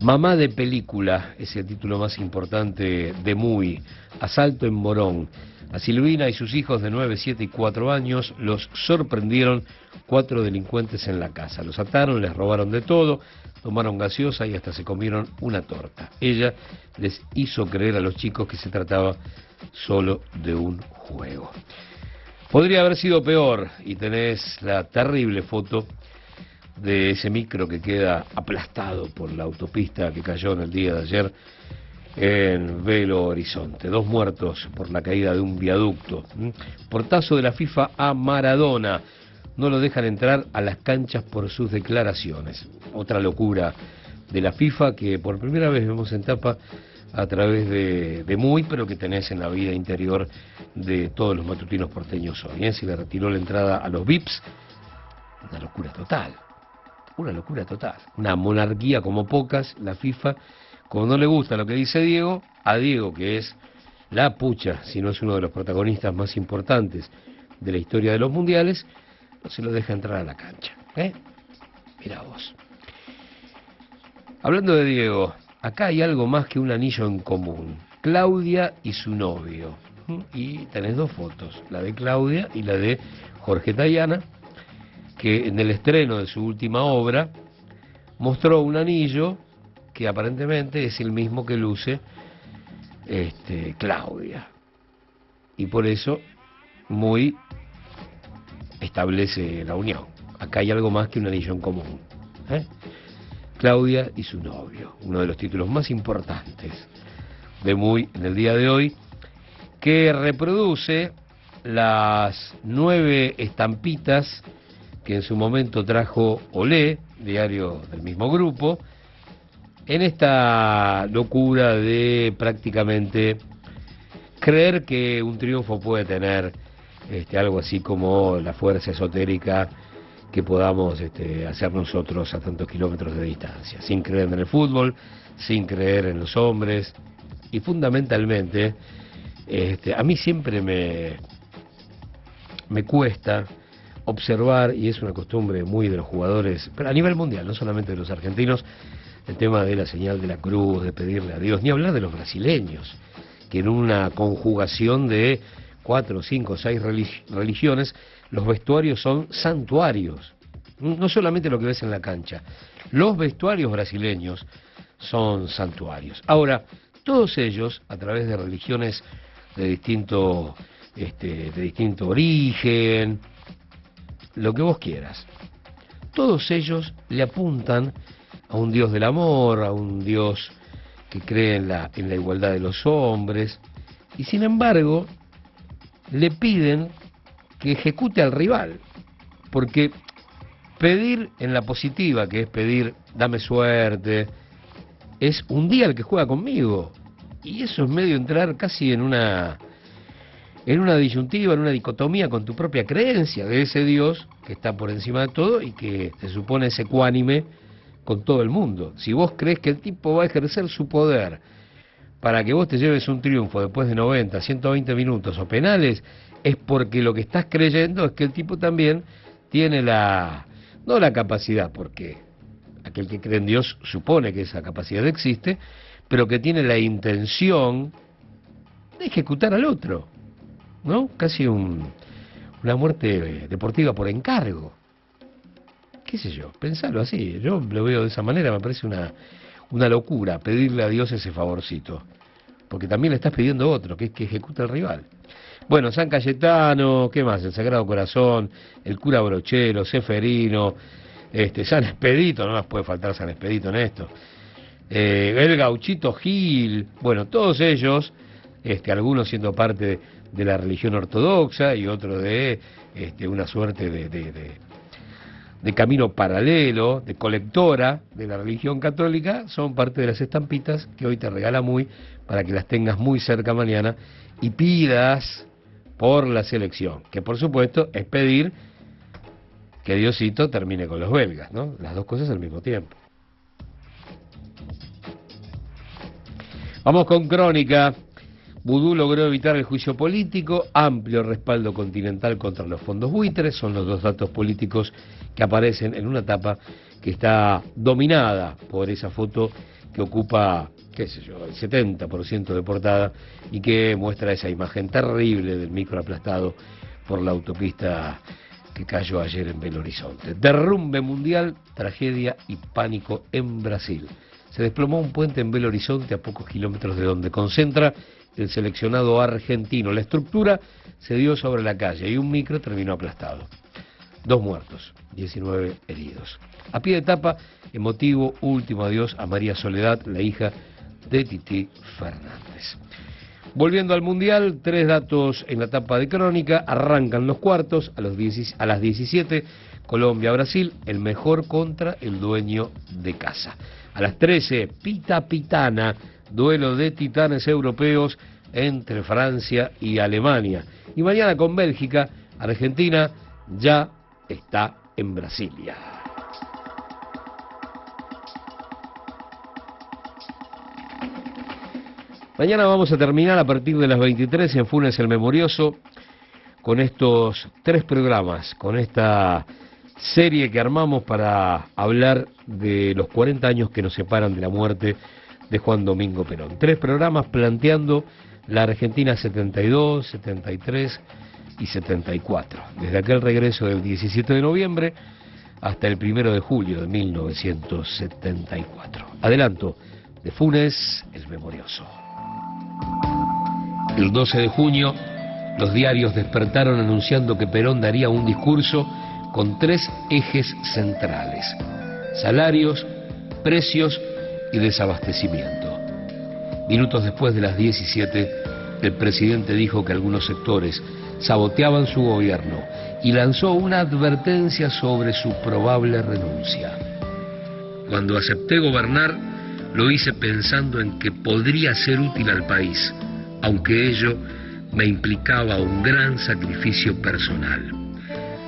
Mamá de película es el título más importante de Muy. Asalto en Morón. A Silvina y sus hijos de 9, 7 y 4 años los sorprendieron cuatro delincuentes en la casa. Los ataron, les robaron de todo, tomaron gaseosa y hasta se comieron una torta. Ella les hizo creer a los chicos que se trataba solo de un juego. Podría haber sido peor y tenés la terrible foto de ese micro que queda aplastado por la autopista que cayó en el día de ayer en Velo Horizonte. Dos muertos por la caída de un viaducto. Portazo de la FIFA a Maradona. No lo dejan entrar a las canchas por sus declaraciones. Otra locura de la FIFA que por primera vez vemos en tapa a través de, de Muy, pero que tenés en la vida interior de todos los matutinos porteños hoy. ¿eh? Se le retiró la entrada a los VIPs. Una locura total. Una locura total. Una monarquía como pocas, la FIFA. Como no le gusta lo que dice Diego, a Diego, que es la pucha, si no es uno de los protagonistas más importantes de la historia de los mundiales, no se lo deja entrar a la cancha. ¿eh? Mira vos. Hablando de Diego, acá hay algo más que un anillo en común. Claudia y su novio. ¿Mm? Y tenés dos fotos, la de Claudia y la de Jorge Tayana, que en el estreno de su última obra mostró un anillo que aparentemente es el mismo que luce este, Claudia. Y por eso muy establece la unión. Acá hay algo más que un anillo en común. ¿eh? Claudia y su novio, uno de los títulos más importantes de Muy en el día de hoy, que reproduce las nueve estampitas que en su momento trajo Olé, diario del mismo grupo, en esta locura de prácticamente creer que un triunfo puede tener este, algo así como la fuerza esotérica que podamos este, hacer nosotros a tantos kilómetros de distancia, sin creer en el fútbol, sin creer en los hombres y fundamentalmente este, a mí siempre me, me cuesta observar, y es una costumbre muy de los jugadores, pero a nivel mundial, no solamente de los argentinos, el tema de la señal de la cruz, de pedirle a Dios, ni hablar de los brasileños, que en una conjugación de cuatro, cinco, seis religiones, los vestuarios son santuarios. No solamente lo que ves en la cancha, los vestuarios brasileños son santuarios. Ahora, todos ellos, a través de religiones de distinto, este, de distinto origen, lo que vos quieras, todos ellos le apuntan a un Dios del amor, a un Dios que cree en la, en la igualdad de los hombres, y sin embargo le piden que ejecute al rival, porque pedir en la positiva, que es pedir dame suerte, es un día el que juega conmigo, y eso es medio entrar casi en una en una disyuntiva, en una dicotomía con tu propia creencia de ese Dios que está por encima de todo y que se supone es ecuánime con todo el mundo. Si vos crees que el tipo va a ejercer su poder para que vos te lleves un triunfo después de 90, 120 minutos o penales, es porque lo que estás creyendo es que el tipo también tiene la, no la capacidad, porque aquel que cree en Dios supone que esa capacidad existe, pero que tiene la intención de ejecutar al otro, ¿no? Casi un, una muerte deportiva por encargo qué sé yo, pensarlo así. Yo lo veo de esa manera, me parece una, una locura pedirle a Dios ese favorcito. Porque también le estás pidiendo otro, que es que ejecute al rival. Bueno, San Cayetano, ¿qué más? El Sagrado Corazón, el cura Brochero, Seferino, este, San Expedito, no nos puede faltar San Expedito en esto. Eh, el Gauchito Gil, bueno, todos ellos, este, algunos siendo parte de, la religión ortodoxa y otros de este, una suerte de de camino paralelo, de colectora de la religión católica, son parte de las estampitas que hoy te regala muy para que las tengas muy cerca mañana y pidas por la selección, que por supuesto es pedir que Diosito termine con los belgas, ¿no? Las dos cosas al mismo tiempo. Vamos con crónica. Vudú logró evitar el juicio político, amplio respaldo continental contra los fondos buitres, son los dos datos políticos que aparecen en una etapa que está dominada por esa foto que ocupa, qué sé yo, el 70% de portada y que muestra esa imagen terrible del micro aplastado por la autopista que cayó ayer en Belo Horizonte. Derrumbe mundial, tragedia y pánico en Brasil. Se desplomó un puente en Belo Horizonte a pocos kilómetros de donde concentra el seleccionado argentino. La estructura se dio sobre la calle y un micro terminó aplastado. Dos muertos, 19 heridos. A pie de etapa, emotivo último adiós a María Soledad, la hija de Titi Fernández. Volviendo al Mundial, tres datos en la etapa de crónica. Arrancan los cuartos a, los a las 17, Colombia-Brasil, el mejor contra el dueño de casa. A las 13, Pita Pitana, duelo de titanes europeos entre Francia y Alemania. Y mañana con Bélgica, Argentina ya está en Brasilia. Mañana vamos a terminar a partir de las 23 en Funes el Memorioso con estos tres programas, con esta serie que armamos para hablar de los 40 años que nos separan de la muerte de Juan Domingo Perón. Tres programas planteando la Argentina 72, 73 y 74, desde aquel regreso del 17 de noviembre hasta el 1 de julio de 1974. Adelanto, de Funes, el memorioso. El 12 de junio, los diarios despertaron anunciando que Perón daría un discurso con tres ejes centrales, salarios, precios y desabastecimiento. Minutos después de las 17, el presidente dijo que algunos sectores saboteaban su gobierno y lanzó una advertencia sobre su probable renuncia. Cuando acepté gobernar, lo hice pensando en que podría ser útil al país, aunque ello me implicaba un gran sacrificio personal.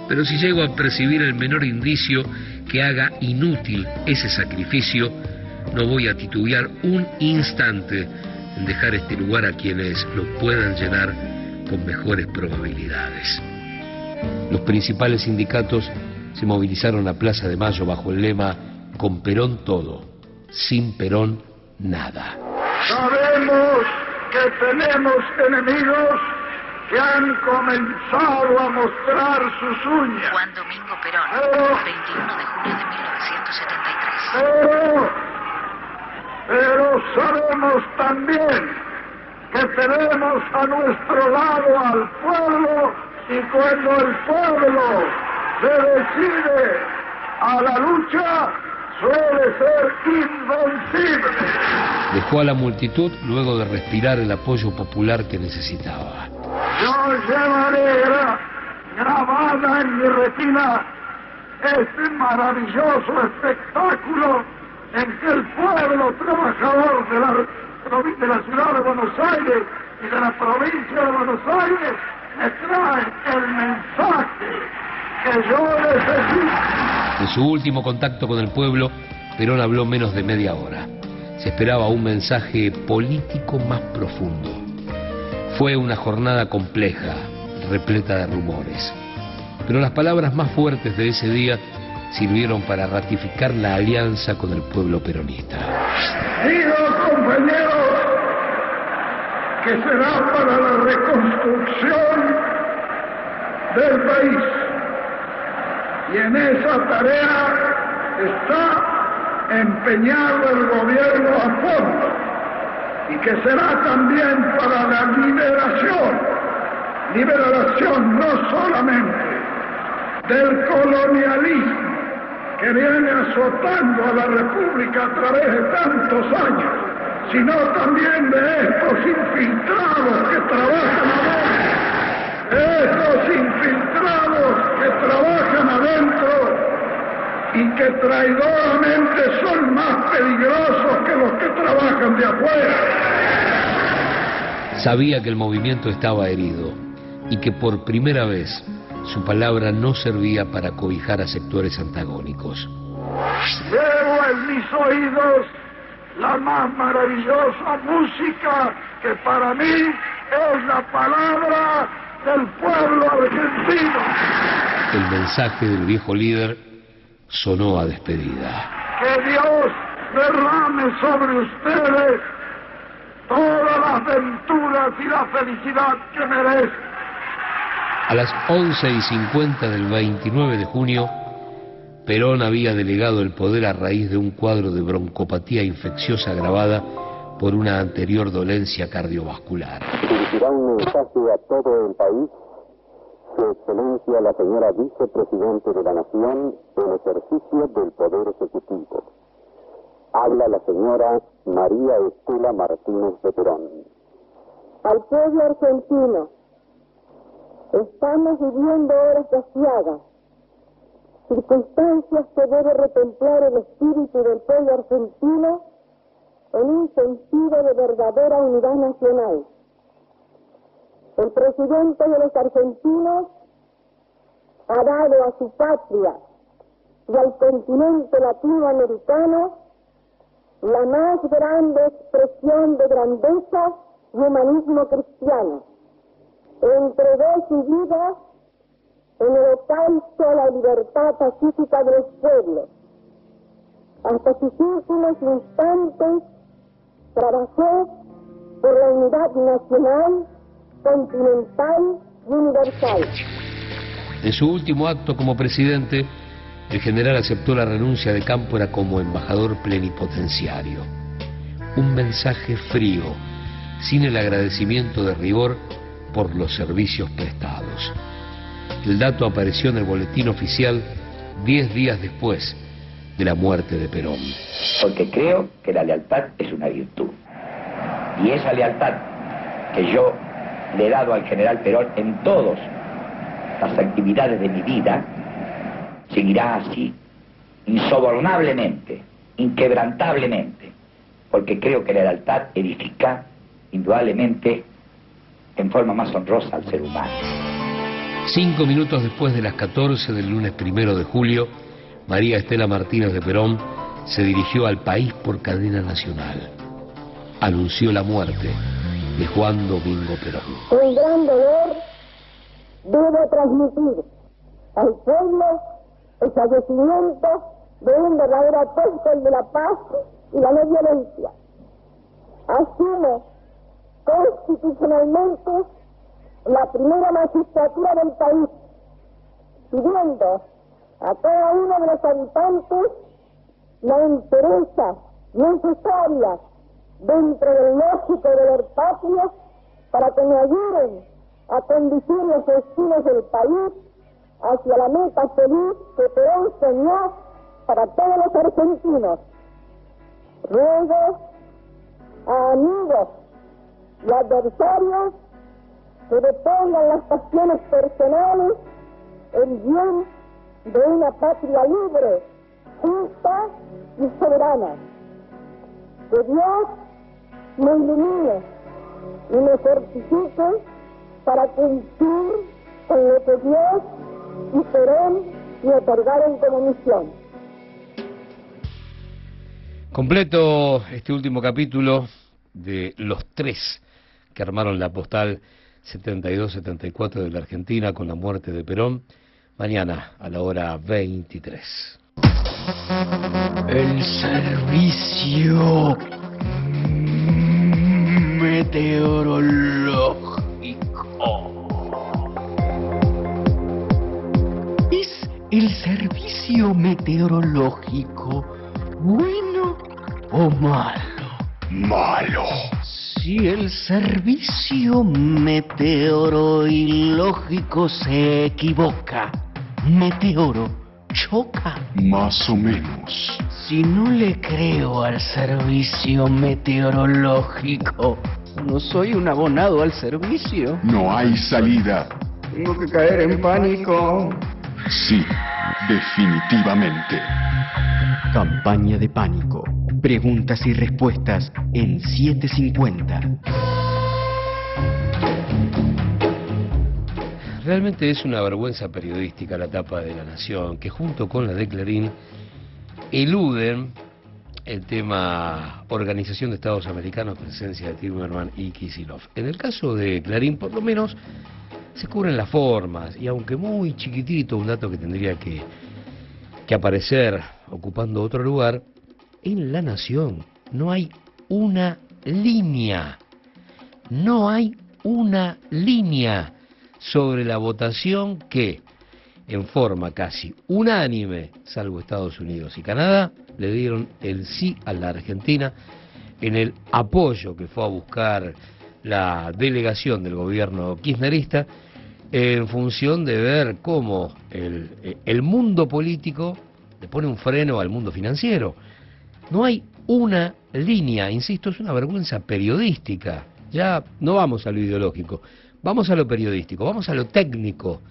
Pero si llego a percibir el menor indicio que haga inútil ese sacrificio, no voy a titubear un instante en dejar este lugar a quienes lo puedan llenar con mejores probabilidades. Los principales sindicatos se movilizaron a Plaza de Mayo bajo el lema Con Perón todo, sin Perón nada. Sabemos que tenemos enemigos que han comenzado a mostrar sus uñas. Juan Domingo Perón, 21 de junio de 1973. Pero pero sabemos también que tenemos a nuestro lado al pueblo y cuando el pueblo se decide a la lucha suele ser invencible. Dejó a la multitud luego de respirar el apoyo popular que necesitaba. Yo llevaré grabada en mi retina este maravilloso espectáculo en que el pueblo trabajador de la, de la ciudad de Buenos Aires y de la provincia de Buenos Aires me trae el mensaje que yo necesito. En su último contacto con el pueblo, Perón habló menos de media hora. Se esperaba un mensaje político más profundo. Fue una jornada compleja, repleta de rumores. Pero las palabras más fuertes de ese día sirvieron para ratificar la alianza con el pueblo peronista. Digo, compañeros, que será para la reconstrucción del país. Y en esa tarea está empeñado el gobierno a fondo y que será también para la liberación, liberación no solamente del colonialismo, que viene azotando a la República a través de tantos años, sino también de estos infiltrados que trabajan adentro, estos infiltrados que trabajan adentro y que traidoramente son más peligrosos que los que trabajan de afuera. Sabía que el movimiento estaba herido y que por primera vez su palabra no servía para cobijar a sectores antagónicos. Llevo en mis oídos la más maravillosa música que para mí es la palabra del pueblo argentino. El mensaje del viejo líder sonó a despedida. Que Dios derrame sobre ustedes todas las venturas y la felicidad que merecen. A las 11 y 50 del 29 de junio, Perón había delegado el poder a raíz de un cuadro de broncopatía infecciosa agravada por una anterior dolencia cardiovascular. Dirigirá un mensaje a todo el país su Excelencia la señora Vicepresidente de la Nación en ejercicio del Poder Ejecutivo. Habla la señora María Estela Martínez de Perón. Al pueblo argentino, estamos viviendo horas vaciadas, circunstancias que debe retemplar el espíritu del pueblo argentino en un sentido de verdadera unidad nacional. El presidente de los argentinos ha dado a su patria y al continente latinoamericano la más grande expresión de grandeza y humanismo cristiano. Entregó su vida en el holocausto a la libertad pacífica de los pueblos. Hasta sus últimos instantes trabajó por la unidad nacional, continental y universal. En su último acto como presidente, el general aceptó la renuncia de Cámpora como embajador plenipotenciario. Un mensaje frío, sin el agradecimiento de rigor por los servicios prestados. El dato apareció en el boletín oficial diez días después de la muerte de Perón. Porque creo que la lealtad es una virtud. Y esa lealtad que yo le he dado al general Perón en todas las actividades de mi vida, seguirá así, insobornablemente, inquebrantablemente, porque creo que la lealtad edifica indudablemente en forma más honrosa al ser humano. Cinco minutos después de las 14 del lunes primero de julio, María Estela Martínez de Perón se dirigió al país por cadena nacional. Anunció la muerte de Juan Domingo Perón. Con gran dolor debo transmitir al pueblo el fallecimiento de un verdadero apóstol de la paz y la no violencia. Asume constitucionalmente la primera magistratura del país, pidiendo a cada uno de los habitantes la entereza necesaria dentro del lógico deber patrio para que me ayuden a conducir los destinos del país hacia la meta feliz que Perón soñó para todos los argentinos. Ruego a amigos y adversarios que depongan las pasiones personales en bien de una patria libre, justa y soberana. Que Dios me ilumine y me fortifique para cumplir con lo que Dios y Perón me otorgaron como misión. Completo este último capítulo de los tres que armaron la postal 72-74 de la Argentina con la muerte de Perón, mañana a la hora 23. El servicio meteorológico. ¿Es el servicio meteorológico bueno o malo? Malo. Si el servicio meteorológico se equivoca, Meteoro choca. Más o menos. Si no le creo al servicio meteorológico, no soy un abonado al servicio. No hay salida. Tengo que caer en pánico. Sí, definitivamente. Campaña de pánico. Preguntas y respuestas en 750. Realmente es una vergüenza periodística la tapa de La Nación, que junto con la de Clarín eluden el tema Organización de Estados Americanos, presencia de Timmerman y Kisilov. En el caso de Clarín, por lo menos, se cubren las formas, y aunque muy chiquitito, un dato que tendría que, que aparecer ocupando otro lugar, en La Nación no hay una línea, no hay una línea sobre la votación que, en forma casi unánime, salvo Estados Unidos y Canadá, le dieron el sí a la Argentina en el apoyo que fue a buscar la delegación del gobierno kirchnerista en función de ver cómo el, el mundo político le pone un freno al mundo financiero. No hay una línea, insisto, es una vergüenza periodística. Ya no vamos a lo ideológico, vamos a lo periodístico, vamos a lo técnico.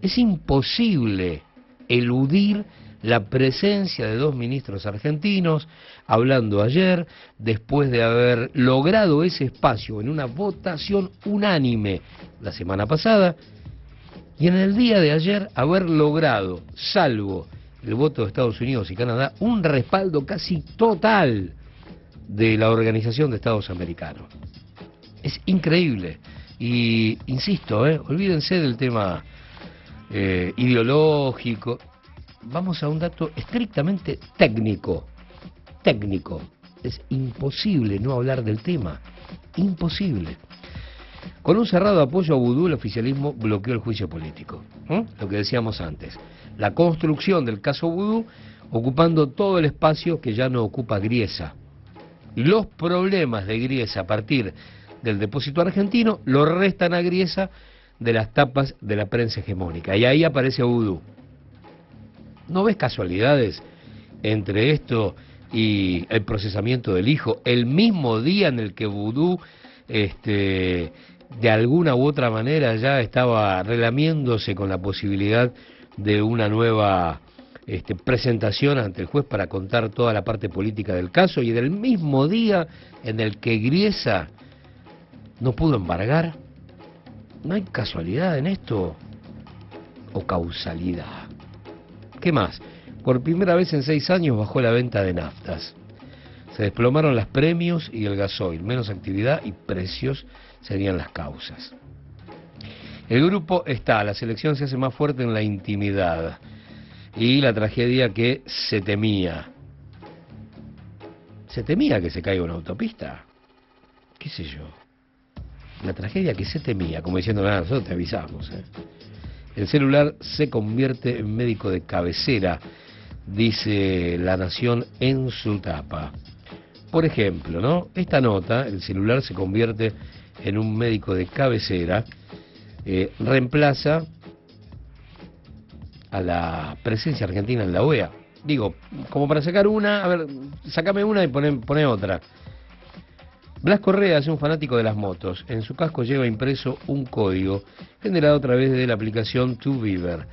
Es imposible eludir la presencia de dos ministros argentinos hablando ayer, después de haber logrado ese espacio en una votación unánime la semana pasada, y en el día de ayer haber logrado, salvo el voto de Estados Unidos y Canadá, un respaldo casi total de la Organización de Estados Americanos. Es increíble. Y insisto, ¿eh? olvídense del tema eh, ideológico. Vamos a un dato estrictamente técnico. Técnico. Es imposible no hablar del tema. Imposible. Con un cerrado apoyo a Vudú, el oficialismo bloqueó el juicio político. Lo que decíamos antes. La construcción del caso Vudú ocupando todo el espacio que ya no ocupa Griesa. Los problemas de Griesa a partir del depósito argentino lo restan a Griesa de las tapas de la prensa hegemónica. Y ahí aparece Vudú. ¿No ves casualidades entre esto y el procesamiento del hijo? El mismo día en el que Vudú este, de alguna u otra manera ya estaba relamiéndose con la posibilidad de una nueva este, presentación ante el juez para contar toda la parte política del caso y del mismo día en el que Griesa no pudo embargar. ¿No hay casualidad en esto o causalidad? ¿Qué más? Por primera vez en seis años bajó la venta de naftas. Se desplomaron los premios y el gasoil. Menos actividad y precios serían las causas. El grupo está, la selección se hace más fuerte en la intimidad y la tragedia que se temía. ¿Se temía que se caiga una autopista? ¿Qué sé yo? La tragedia que se temía, como diciendo, nada, nosotros te avisamos. ¿eh? El celular se convierte en médico de cabecera, dice La Nación en su tapa. Por ejemplo, ¿no? Esta nota, el celular se convierte en un médico de cabecera, eh, reemplaza a la presencia argentina en la OEA. Digo, como para sacar una, a ver, sacame una y pone otra. Blas Correa es un fanático de las motos. En su casco lleva impreso un código generado a través de la aplicación TuViver.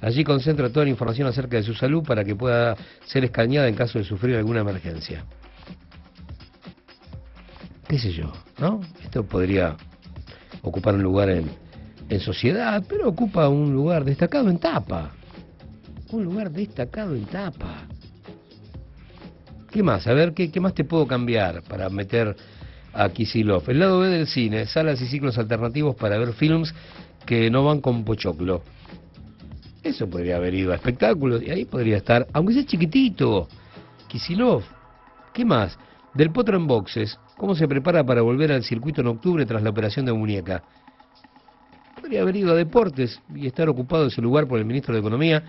Allí concentra toda la información acerca de su salud para que pueda ser escaneada en caso de sufrir alguna emergencia. ¿Qué sé yo? ¿No? Esto podría ocupar un lugar en, en sociedad, pero ocupa un lugar destacado en tapa. Un lugar destacado en tapa. ¿Qué más? A ver, ¿qué, qué más te puedo cambiar para meter a Kisilov? El lado B del cine, salas y ciclos alternativos para ver films que no van con pochoclo. Eso podría haber ido a espectáculos y ahí podría estar, aunque sea chiquitito, Kisilov. ¿Qué más? Del potro en boxes, ¿cómo se prepara para volver al circuito en octubre tras la operación de muñeca? Podría haber ido a deportes y estar ocupado ese lugar por el ministro de Economía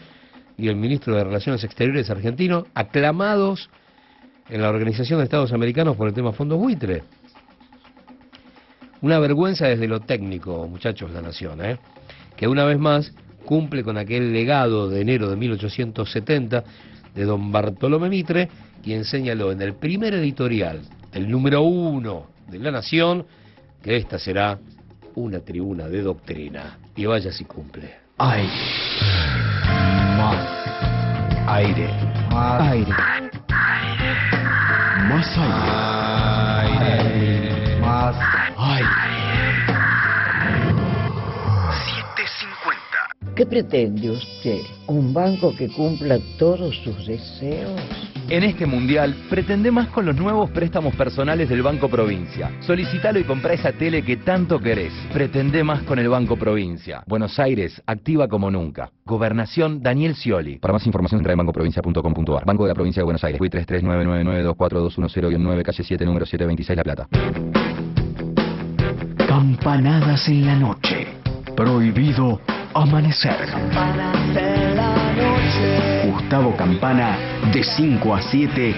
y el ministro de Relaciones Exteriores argentino, aclamados en la Organización de Estados Americanos por el tema fondos buitre. Una vergüenza desde lo técnico, muchachos la nación, ¿eh? que una vez más cumple con aquel legado de enero de 1870 de don Bartolomé Mitre, quien señaló en el primer editorial, el número uno de la nación, que esta será una tribuna de doctrina. Y vaya si cumple. Ay, más Aire. Aire. Más aire. Aire. Más aire. 750. ¿Qué pretende usted? ¿Un banco que cumpla todos sus deseos? En este mundial, pretende más con los nuevos préstamos personales del Banco Provincia. Solicitalo y comprá esa tele que tanto querés. Pretende más con el Banco Provincia. Buenos Aires, activa como nunca. Gobernación Daniel Scioli. Para más información entra en bancoprovincia.com.ar. Banco de la Provincia de Buenos Aires. 33999242210 calle 7, número 726 La Plata. Campanadas en la noche. Prohibido amanecer. Gustavo Campana de 5 a 7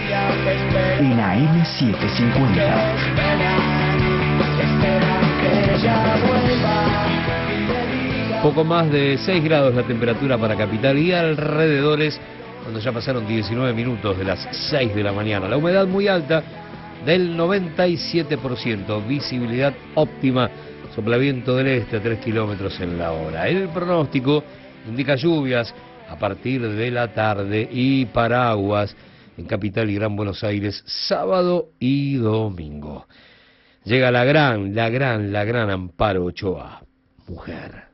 en AM750. Poco más de 6 grados la temperatura para Capital y alrededores, cuando ya pasaron 19 minutos de las 6 de la mañana. La humedad muy alta del 97%, visibilidad óptima, soplamiento del este a 3 kilómetros en la hora. El pronóstico indica lluvias a partir de la tarde y paraguas en Capital y Gran Buenos Aires sábado y domingo. Llega la gran, la gran, la gran Amparo Ochoa, mujer.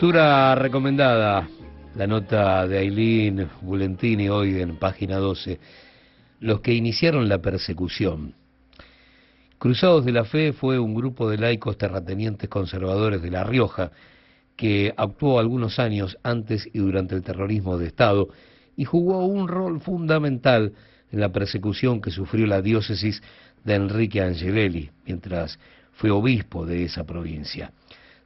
Lectura recomendada, la nota de Aileen Bulentini hoy en página 12. Los que iniciaron la persecución. Cruzados de la Fe fue un grupo de laicos terratenientes conservadores de La Rioja que actuó algunos años antes y durante el terrorismo de Estado y jugó un rol fundamental en la persecución que sufrió la diócesis de Enrique Angelelli mientras fue obispo de esa provincia.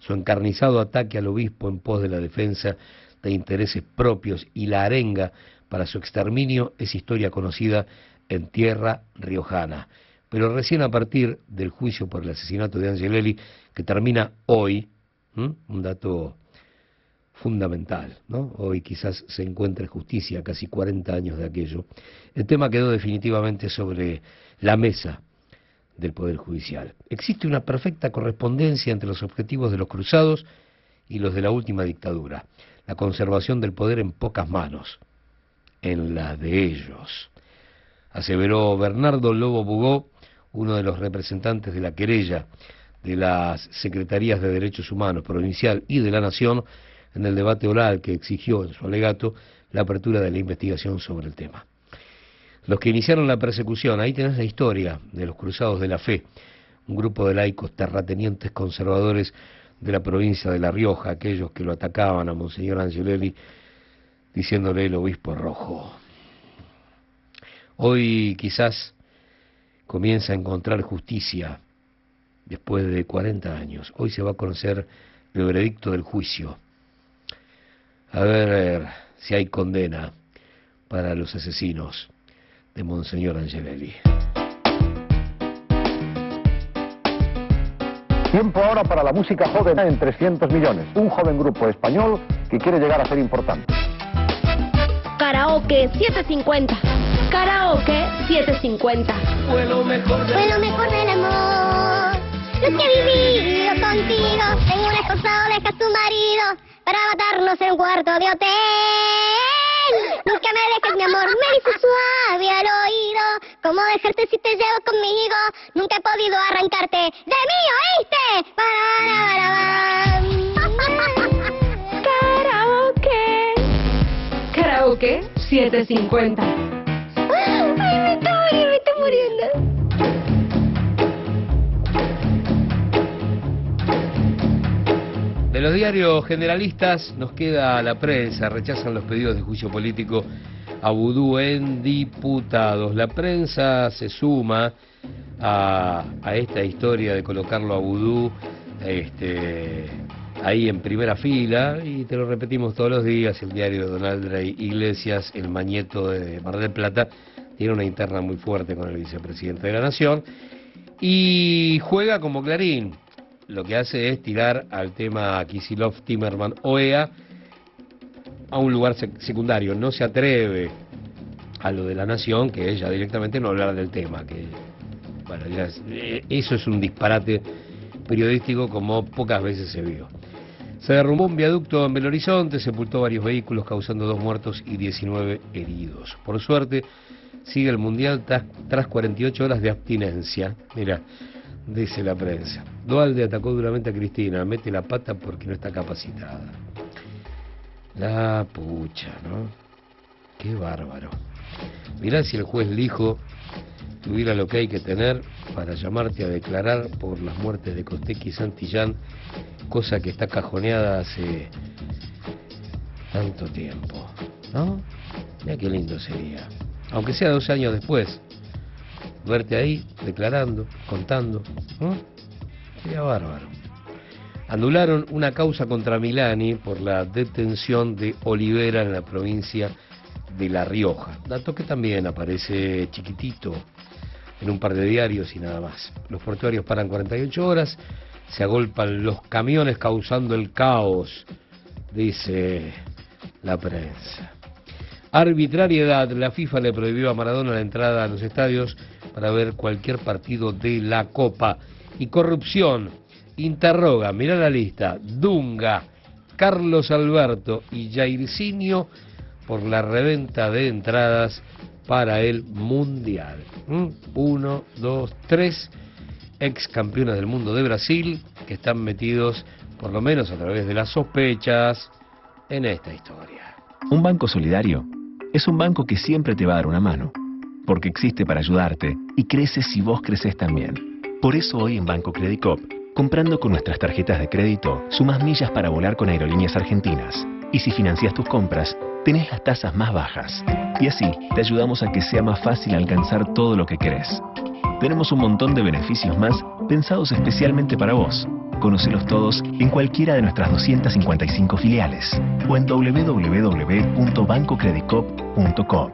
Su encarnizado ataque al obispo en pos de la defensa de intereses propios y la arenga para su exterminio es historia conocida en tierra riojana. Pero recién a partir del juicio por el asesinato de Angelelli, que termina hoy, un dato fundamental, ¿no? Hoy quizás se encuentre justicia, casi 40 años de aquello. El tema quedó definitivamente sobre la mesa del Poder Judicial. Existe una perfecta correspondencia entre los objetivos de los cruzados y los de la última dictadura, la conservación del poder en pocas manos, en la de ellos. Aseveró Bernardo Lobo Bugó, uno de los representantes de la querella de las Secretarías de Derechos Humanos provincial y de la Nación en el debate oral que exigió en su alegato la apertura de la investigación sobre el tema. Los que iniciaron la persecución, ahí tenés la historia de los Cruzados de la Fe, un grupo de laicos terratenientes conservadores de la provincia de La Rioja, aquellos que lo atacaban a Monseñor Angelelli diciéndole el obispo rojo. Hoy quizás comienza a encontrar justicia después de 40 años. Hoy se va a conocer el veredicto del juicio. A ver si hay condena para los asesinos de Monseñor Angelelli. Tiempo ahora para la música joven en 300 millones. Un joven grupo español que quiere llegar a ser importante. Karaoke 750. Karaoke 750. Fue lo mejor Fue lo mejor del amor. Lo que he vivido contigo. Tengo un esposado, deja a tu marido para matarnos en un cuarto de hotel. Nunca me dejes, mi amor, me dice suave al oído. ¿Cómo dejarte si te llevo conmigo? Nunca he podido arrancarte de mí, ¿oíste? Karaoke. Karaoke 750. Ay, me está muriendo, me está muriendo. De los diarios generalistas nos queda la prensa, rechazan los pedidos de juicio político a Vudú en diputados. La prensa se suma a, esta historia de colocarlo a Vudú este, ahí en primera fila y te lo repetimos todos los días, el diario de Donald Rey Iglesias, el mañeto de Mar del Plata, tiene una interna muy fuerte con el vicepresidente de la Nación y juega como Clarín. Lo que hace es tirar al tema Kisilov, Timerman, OEA a un lugar sec- secundario. No se atreve a lo de la Nación, que ella directamente no hablar del tema. que bueno, ya eh, Eso es un disparate periodístico como pocas veces se vio. Se derrumbó un viaducto en Belo Horizonte, sepultó varios vehículos causando dos muertos y 19 heridos. Por suerte, sigue el Mundial tras, tras 48 horas de abstinencia. Mira, dice la prensa. Dualde atacó duramente a Cristina, mete la pata porque no está capacitada. La pucha, ¿no? Qué bárbaro. Mirá si el juez Lijo tuviera lo que hay que tener para llamarte a declarar por las muertes de Costequi y Santillán, cosa que está cajoneada hace tanto tiempo, ¿no? Mira qué lindo sería. Aunque sea dos años después, verte ahí declarando, contando, ¿no? Sería bárbaro. Anularon una causa contra Milani por la detención de Olivera en la provincia de La Rioja. Dato que también aparece chiquitito en un par de diarios y nada más. Los portuarios paran 48 horas, se agolpan los camiones causando el caos, dice la prensa. Arbitrariedad. La FIFA le prohibió a Maradona la entrada a los estadios para ver cualquier partido de la Copa. Y corrupción. Interroga, mirá la lista. Dunga, Carlos Alberto y Jairzinho por la reventa de entradas para el Mundial. ¿Mm? Uno, dos, tres ex campeones del mundo de Brasil que están metidos por lo menos a través de las sospechas, en esta historia. Un banco solidario es un banco que siempre te va a dar una mano, porque existe para ayudarte y crece si vos creces también. Por eso hoy en Banco Credicop, comprando con nuestras tarjetas de crédito, sumas millas para volar con aerolíneas argentinas. Y si financias tus compras, tenés las tasas más bajas. Y así te ayudamos a que sea más fácil alcanzar todo lo que querés. Tenemos un montón de beneficios más pensados especialmente para vos. Conocelos todos en cualquiera de nuestras 255 filiales o en www.bancocredicop.com.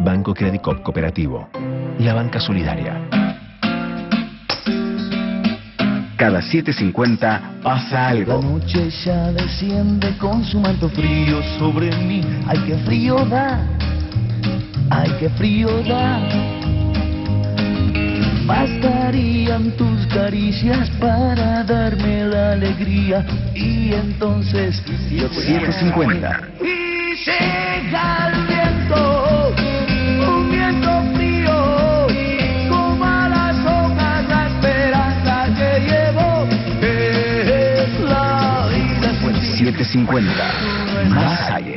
Banco Credicop Cooperativo. La banca solidaria. Cada 7.50 pasa La algo. noche ya desciende con su manto frío sobre mí. Ay, qué frío da. Ay, qué frío da. Bastarían tus caricias para darme la alegría. Y entonces. 7.50. Y llega el viento, un viento frío, como a las hojas la esperanza que llevo, es la vida. 7.50. Más aire.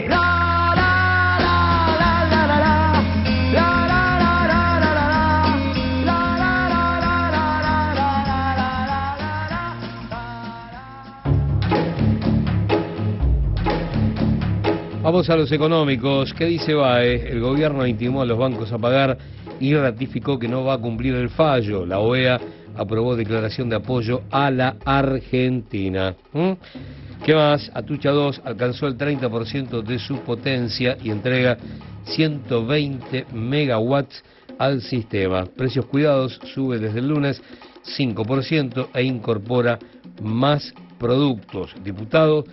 Vamos a los económicos. ¿Qué dice BAE? El gobierno intimó a los bancos a pagar y ratificó que no va a cumplir el fallo. La OEA aprobó declaración de apoyo a la Argentina. ¿Mm? ¿Qué más? Atucha 2 alcanzó el 30% de su potencia y entrega 120 megawatts al sistema. Precios cuidados sube desde el lunes 5% e incorpora más productos. Diputado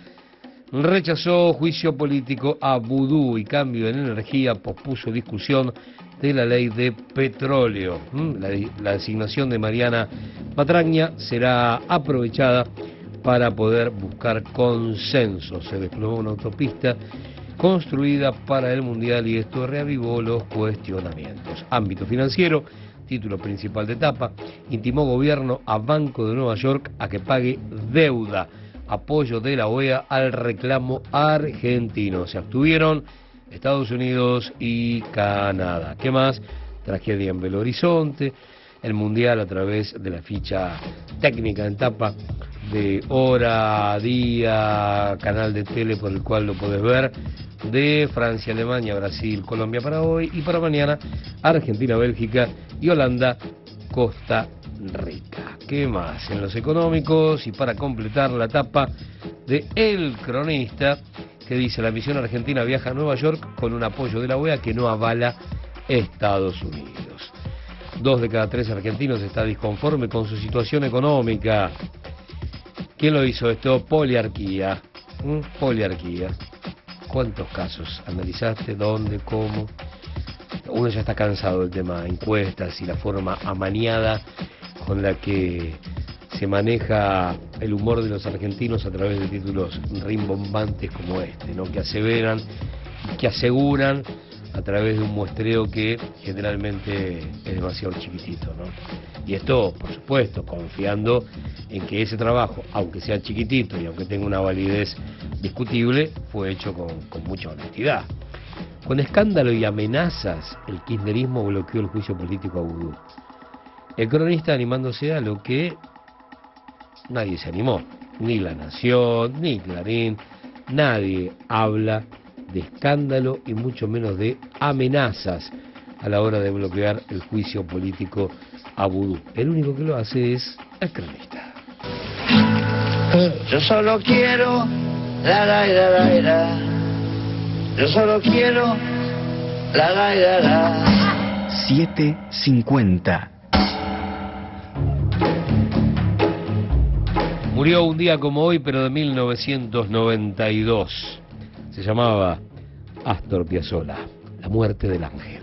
rechazó juicio político a Vudú y cambio en energía pospuso discusión de la ley de petróleo. Mm, La, la designación de Mariana Patraña será aprovechada para poder buscar consenso. Se desplomó una autopista construida para el Mundial y esto reavivó los cuestionamientos. Ámbito financiero, título principal de etapa, intimó gobierno a Banco de Nueva York a que pague deuda apoyo de la OEA al reclamo argentino. Se abstuvieron Estados Unidos y Canadá. ¿Qué más? Tragedia en Belo Horizonte, el Mundial a través de la ficha técnica en tapa de hora, día, canal de tele por el cual lo podés ver, de Francia, Alemania, Brasil, Colombia para hoy y para mañana Argentina, Bélgica y Holanda, Costa Rica. ¿Qué más? En los económicos y para completar la etapa de El Cronista, que dice la misión argentina viaja a Nueva York con un apoyo de la OEA que no avala Estados Unidos. Dos de cada tres argentinos está disconforme con su situación económica. ¿Quién lo hizo esto? Poliarquía. ¿Mm? Poliarquía. ¿Cuántos casos analizaste? ¿Dónde? ¿Cómo? Uno ya está cansado del tema encuestas y la forma amaniada con la que se maneja el humor de los argentinos a través de títulos rimbombantes como este, ¿no? que aseveran, que aseguran a través de un muestreo que generalmente es demasiado chiquitito. ¿no? Y esto, por supuesto, confiando en que ese trabajo, aunque sea chiquitito y aunque tenga una validez discutible, fue hecho con, mucha honestidad. Con escándalo y amenazas, el kirchnerismo bloqueó el juicio político a. El cronista animándose a lo que nadie se animó, ni La Nación, ni Clarín, nadie habla de escándalo y mucho menos de amenazas a la hora de bloquear el juicio político a Vudú. El único que lo hace es el cronista. Yo solo quiero la la la la la. Yo solo quiero la la la la. 7.50. Murió un día como hoy, pero de 1992. Se llamaba Astor Piazzolla, La muerte del ángel.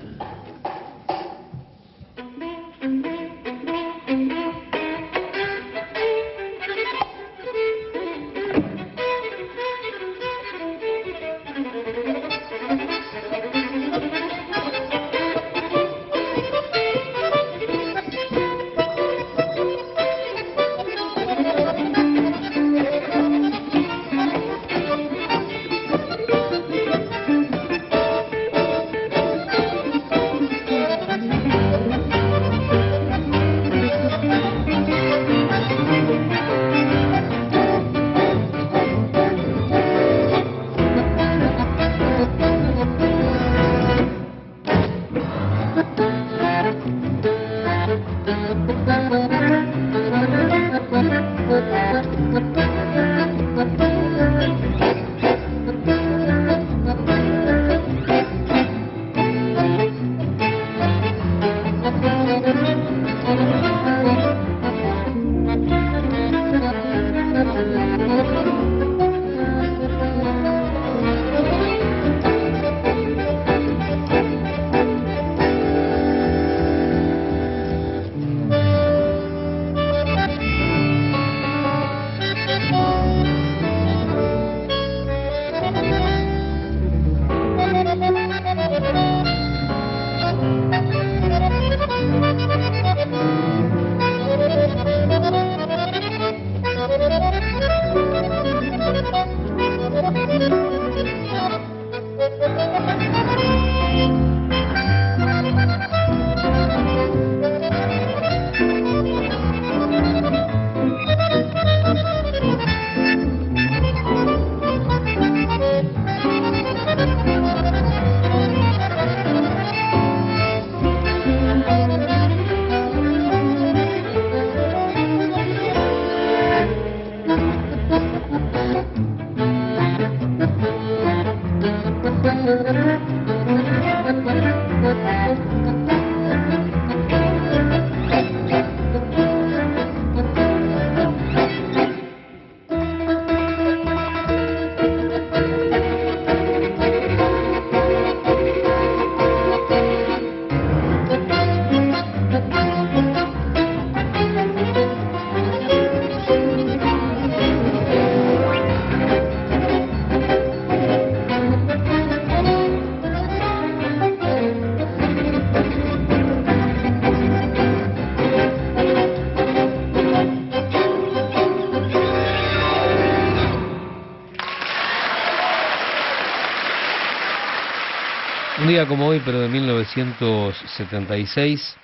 Como hoy, pero de 1976,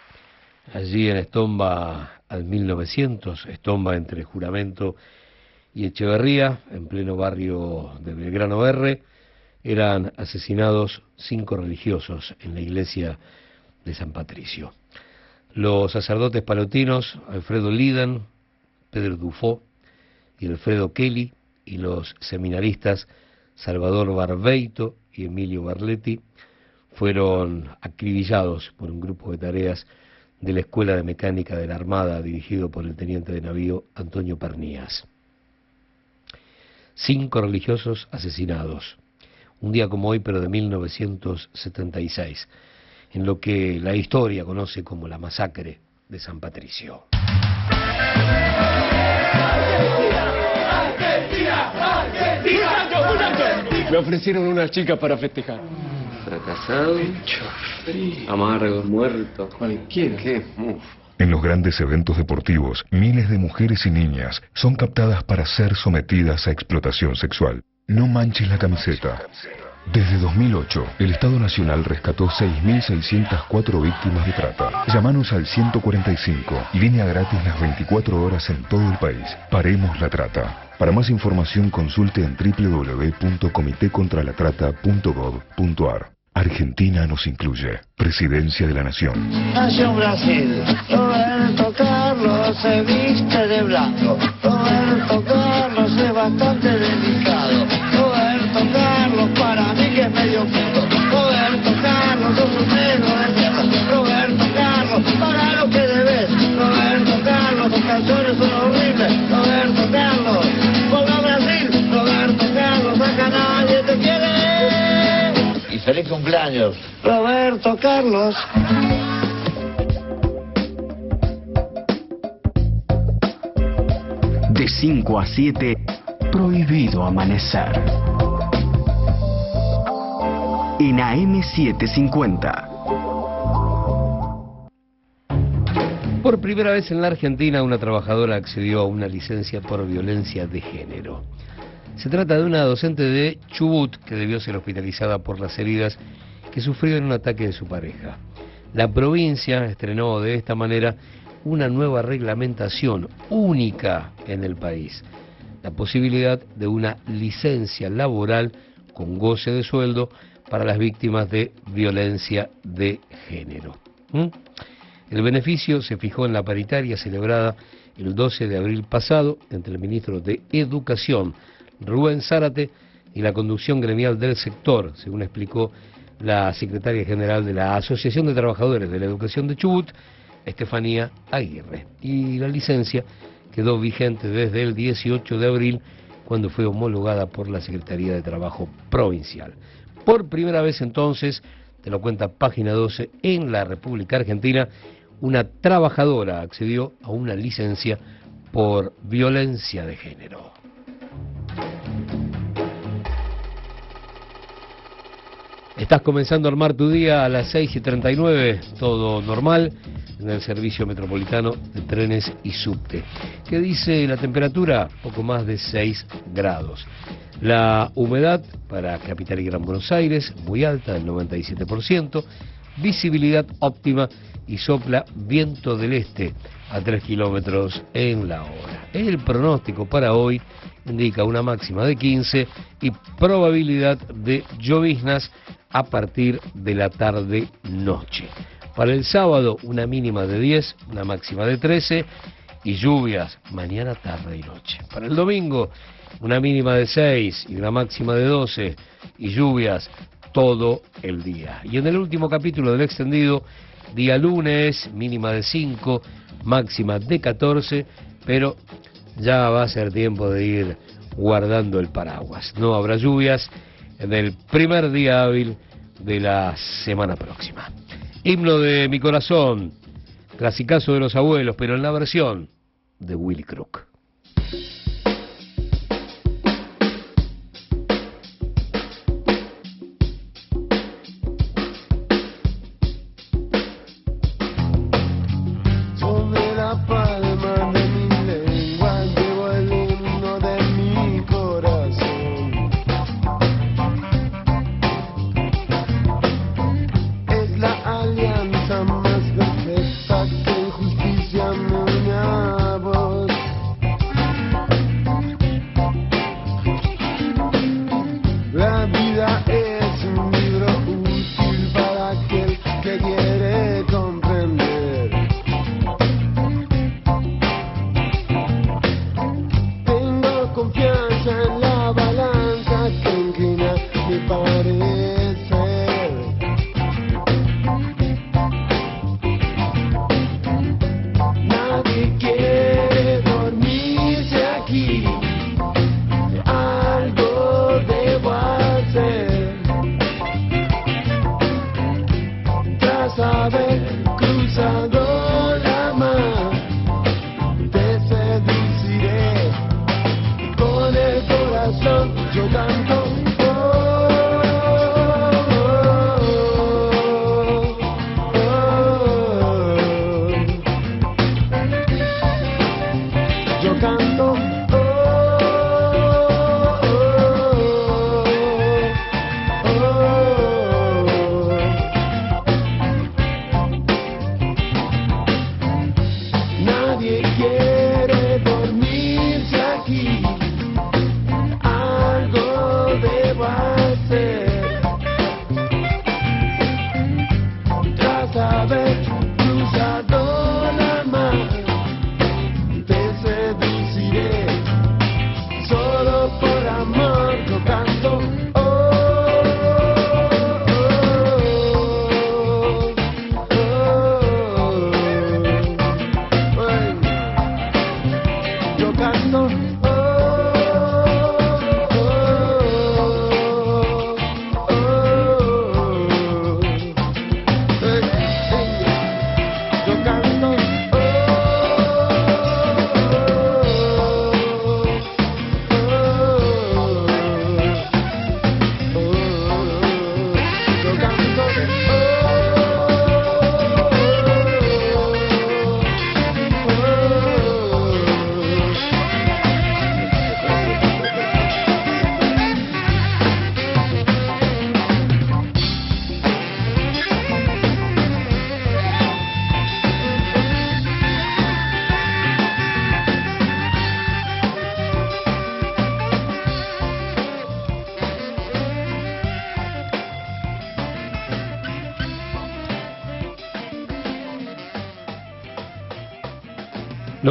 allí en Estomba al 1900, Estomba entre Juramento y Echeverría, en pleno barrio de Belgrano R, eran asesinados cinco religiosos en la iglesia de San Patricio. Los sacerdotes palotinos, Alfredo Lidan, Pedro Dufo y Alfredo Kelly, y los seminaristas Salvador Barbeito y Emilio Barletti, fueron acribillados por un grupo de tareas de la Escuela de Mecánica de la Armada dirigido por el teniente de navío Antonio Pernías. Cinco religiosos asesinados, un día como hoy pero de 1976, en lo que la historia conoce como la masacre de San Patricio. Me ofrecieron una chica para festejar. Fracasado, amargo, muerto. Cualquiera. ¿Qué? En los grandes eventos deportivos, miles de mujeres y niñas son captadas para ser sometidas a explotación sexual. No manches la camiseta. Desde 2008, el Estado Nacional rescató 6.604 víctimas de trata. Llámanos al 145 y línea gratis las 24 horas en todo el país. Paremos la trata. Para más información consulte en www.comitecontralatrata.gov.ar. Argentina nos incluye. Presidencia de la Nación. Nación Brasil, Roberto Carlos se viste de blanco. Roberto Carlos es bastante cumpleaños. Roberto Carlos. De 5 a 7, prohibido amanecer. En AM750. Por primera vez en la Argentina, una trabajadora accedió a una licencia por violencia de género. Se trata de una docente de Chubut que debió ser hospitalizada por las heridas que sufrió en un ataque de su pareja. La provincia estrenó de esta manera una nueva reglamentación única en el país, la posibilidad de una licencia laboral con goce de sueldo para las víctimas de violencia de género. ¿Mm? El beneficio se fijó en la paritaria celebrada el 12 de abril pasado entre el ministro de Educación, Rubén Zárate, y la conducción gremial del sector, según explicó la secretaria general de la Asociación de Trabajadores de la Educación de Chubut, Estefanía Aguirre. Y la licencia quedó vigente desde el 18 de abril, cuando fue homologada por la Secretaría de Trabajo Provincial. Por primera vez entonces, te lo cuenta página 12, en la República Argentina, una trabajadora accedió a una licencia por violencia de género. Estás comenzando a armar tu día a las 6 y 39, todo normal, en el servicio metropolitano de trenes y subte. ¿Qué dice la temperatura? Poco más de 6 grados. La humedad para Capital y Gran Buenos Aires, muy alta, del 97%. Visibilidad óptima y sopla viento del este a 3 kilómetros en la hora. El pronóstico para hoy indica una máxima de 15 y probabilidad de lloviznas a partir de la tarde-noche. Para el sábado una mínima de 10, una máxima de 13 y lluvias mañana, tarde y noche. Para el domingo una mínima de 6 y una máxima de 12 y lluvias todo el día. Y en el último capítulo del extendido, día lunes, mínima de 5, máxima de 14, pero ya va a ser tiempo de ir guardando el paraguas. No habrá lluvias en el primer día hábil de la semana próxima. Himno de mi corazón, clasicazo de los abuelos, pero en la versión de Willy Crook.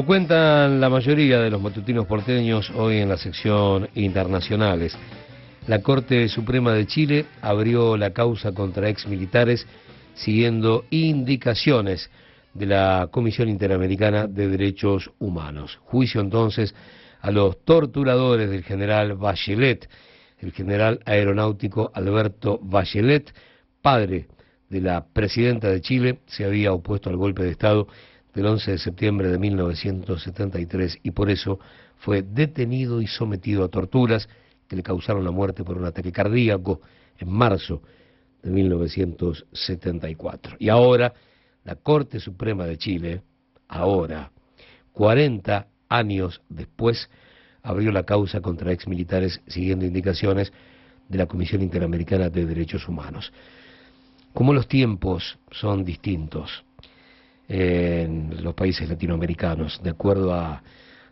Cuentan la mayoría de los matutinos porteños hoy en la sección internacionales. La Corte Suprema de Chile abrió la causa contra exmilitares siguiendo indicaciones de la Comisión Interamericana de Derechos Humanos. Juicio entonces a los torturadores del general Bachelet, el general aeronáutico Alberto Bachelet, padre de la presidenta de Chile, se había opuesto al golpe de Estado del 11 de septiembre de 1973 y por eso fue detenido y sometido a torturas que le causaron la muerte por un ataque cardíaco en marzo de 1974. Y ahora la Corte Suprema de Chile, ahora, 40 años después, abrió la causa contra exmilitares siguiendo indicaciones de la Comisión Interamericana de Derechos Humanos. Como los tiempos son distintos en los países latinoamericanos, de acuerdo a,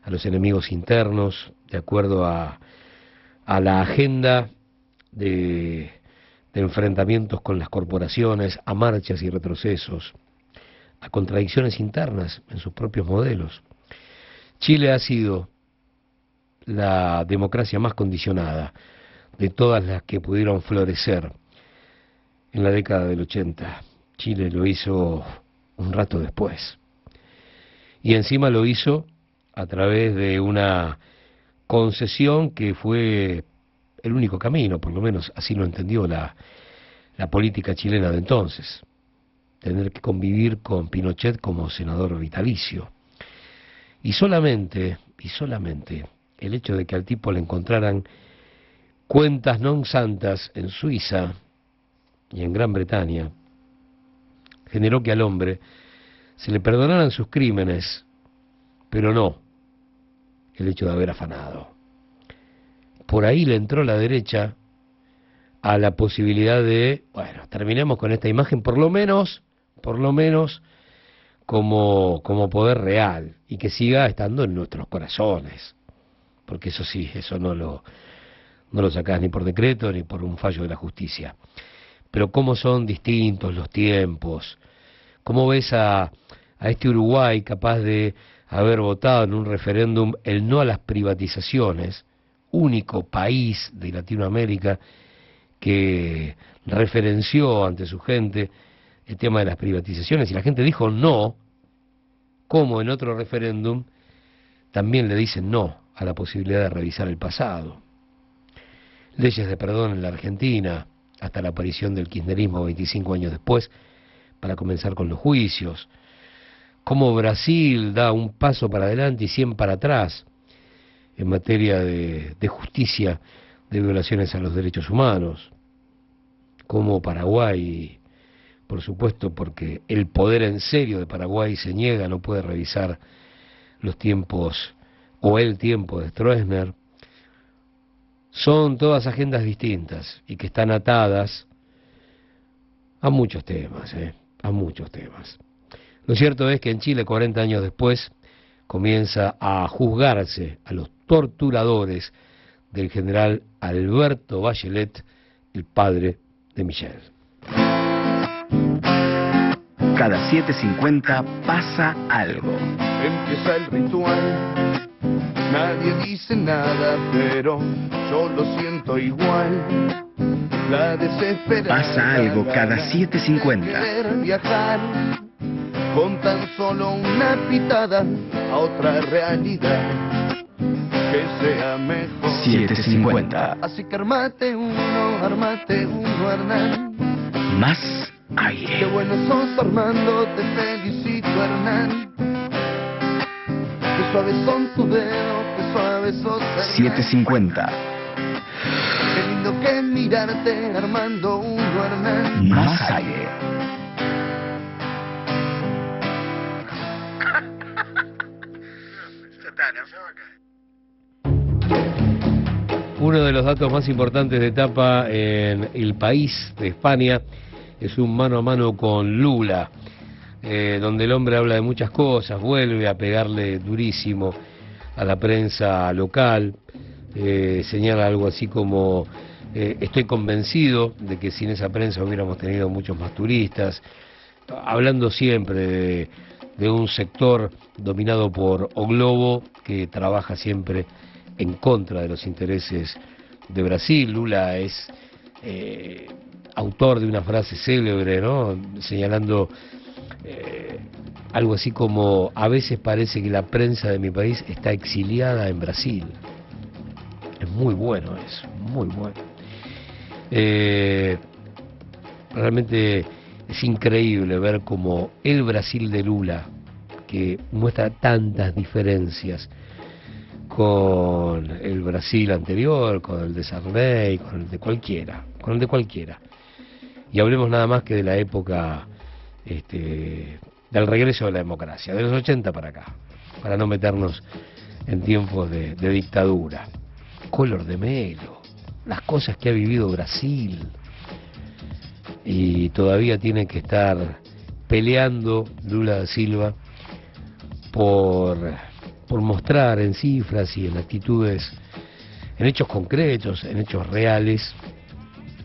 a los enemigos internos, de acuerdo a, a la agenda de, enfrentamientos con las corporaciones, a marchas y retrocesos, a contradicciones internas en sus propios modelos. Chile ha sido la democracia más condicionada de todas las que pudieron florecer en la década del 80. Chile lo hizo un rato después. Y encima lo hizo a través de una concesión que fue el único camino, por lo menos así lo entendió la, la política chilena de entonces, tener que convivir con Pinochet como senador vitalicio. Y solamente, y solamente el hecho de que al tipo le encontraran cuentas non santas en Suiza y en Gran Bretaña, generó que al hombre se le perdonaran sus crímenes, pero no el hecho de haber afanado. Por ahí le entró la derecha a la posibilidad de, bueno, terminemos con esta imagen, por lo menos, por lo menos, como, como poder real, y que siga estando en nuestros corazones. Porque eso sí, eso no lo, no lo sacás ni por decreto ni por un fallo de la justicia. Pero cómo son distintos los tiempos, cómo ves a, este Uruguay capaz de haber votado en un referéndum el no a las privatizaciones, único país de Latinoamérica que referenció ante su gente el tema de las privatizaciones y la gente dijo no, como en otro referéndum también le dicen no a la posibilidad de revisar el pasado. Leyes de perdón en la Argentina, hasta la aparición del kirchnerismo 25 años después, para comenzar con los juicios. Cómo Brasil da un paso para adelante y 100 para atrás en materia de, justicia de violaciones a los derechos humanos. Como Paraguay, por supuesto, porque el poder en serio de Paraguay se niega, no puede revisar los tiempos o el tiempo de Stroessner, son todas agendas distintas y que están atadas a muchos temas, ¿eh? a muchos temas. Lo cierto es que en Chile, 40 años después, comienza a juzgarse a los torturadores del general Alberto Bachelet, el padre de Michelle. Cada 7.50 pasa algo. Empieza el ritual. Nadie dice nada, pero yo lo siento igual. La desesperación. Pasa algo cada 7.50. Querer viajar con tan solo una pitada a otra realidad que sea mejor. 7.50. Así que armate uno, armate uno, Hernán. Más Qué aire. bueno sos Armando, te felicito Hernán. Qué suaves son tus dedos, qué suaves sos Hernán. 7.50. Qué lindo que mirarte Armando uno Hernán. Más aire. Uno de los datos más importantes de etapa en el país de España es un mano a mano con Lula, eh, donde el hombre habla de muchas cosas, vuelve a pegarle durísimo a la prensa local, eh, señala algo así como eh, estoy convencido de que sin esa prensa hubiéramos tenido muchos más turistas, hablando siempre de, de un sector dominado por O Globo que trabaja siempre en contra de los intereses de Brasil. Lula es eh, autor de una frase célebre, ¿no? Señalando eh, algo así como a veces parece que la prensa de mi país está exiliada en Brasil. Es muy bueno eso, muy bueno. Eh, realmente es increíble ver como el Brasil de Lula, que muestra tantas diferencias con el Brasil anterior, con el de Sarney, con el de cualquiera, con el de cualquiera. Y hablemos nada más que de la época este, del regreso de la democracia, de los 80 para acá, para no meternos en tiempos de, dictadura. Color de Melo, las cosas que ha vivido Brasil, y todavía tiene que estar peleando Lula da Silva por, por mostrar en cifras y en actitudes, en hechos concretos, en hechos reales,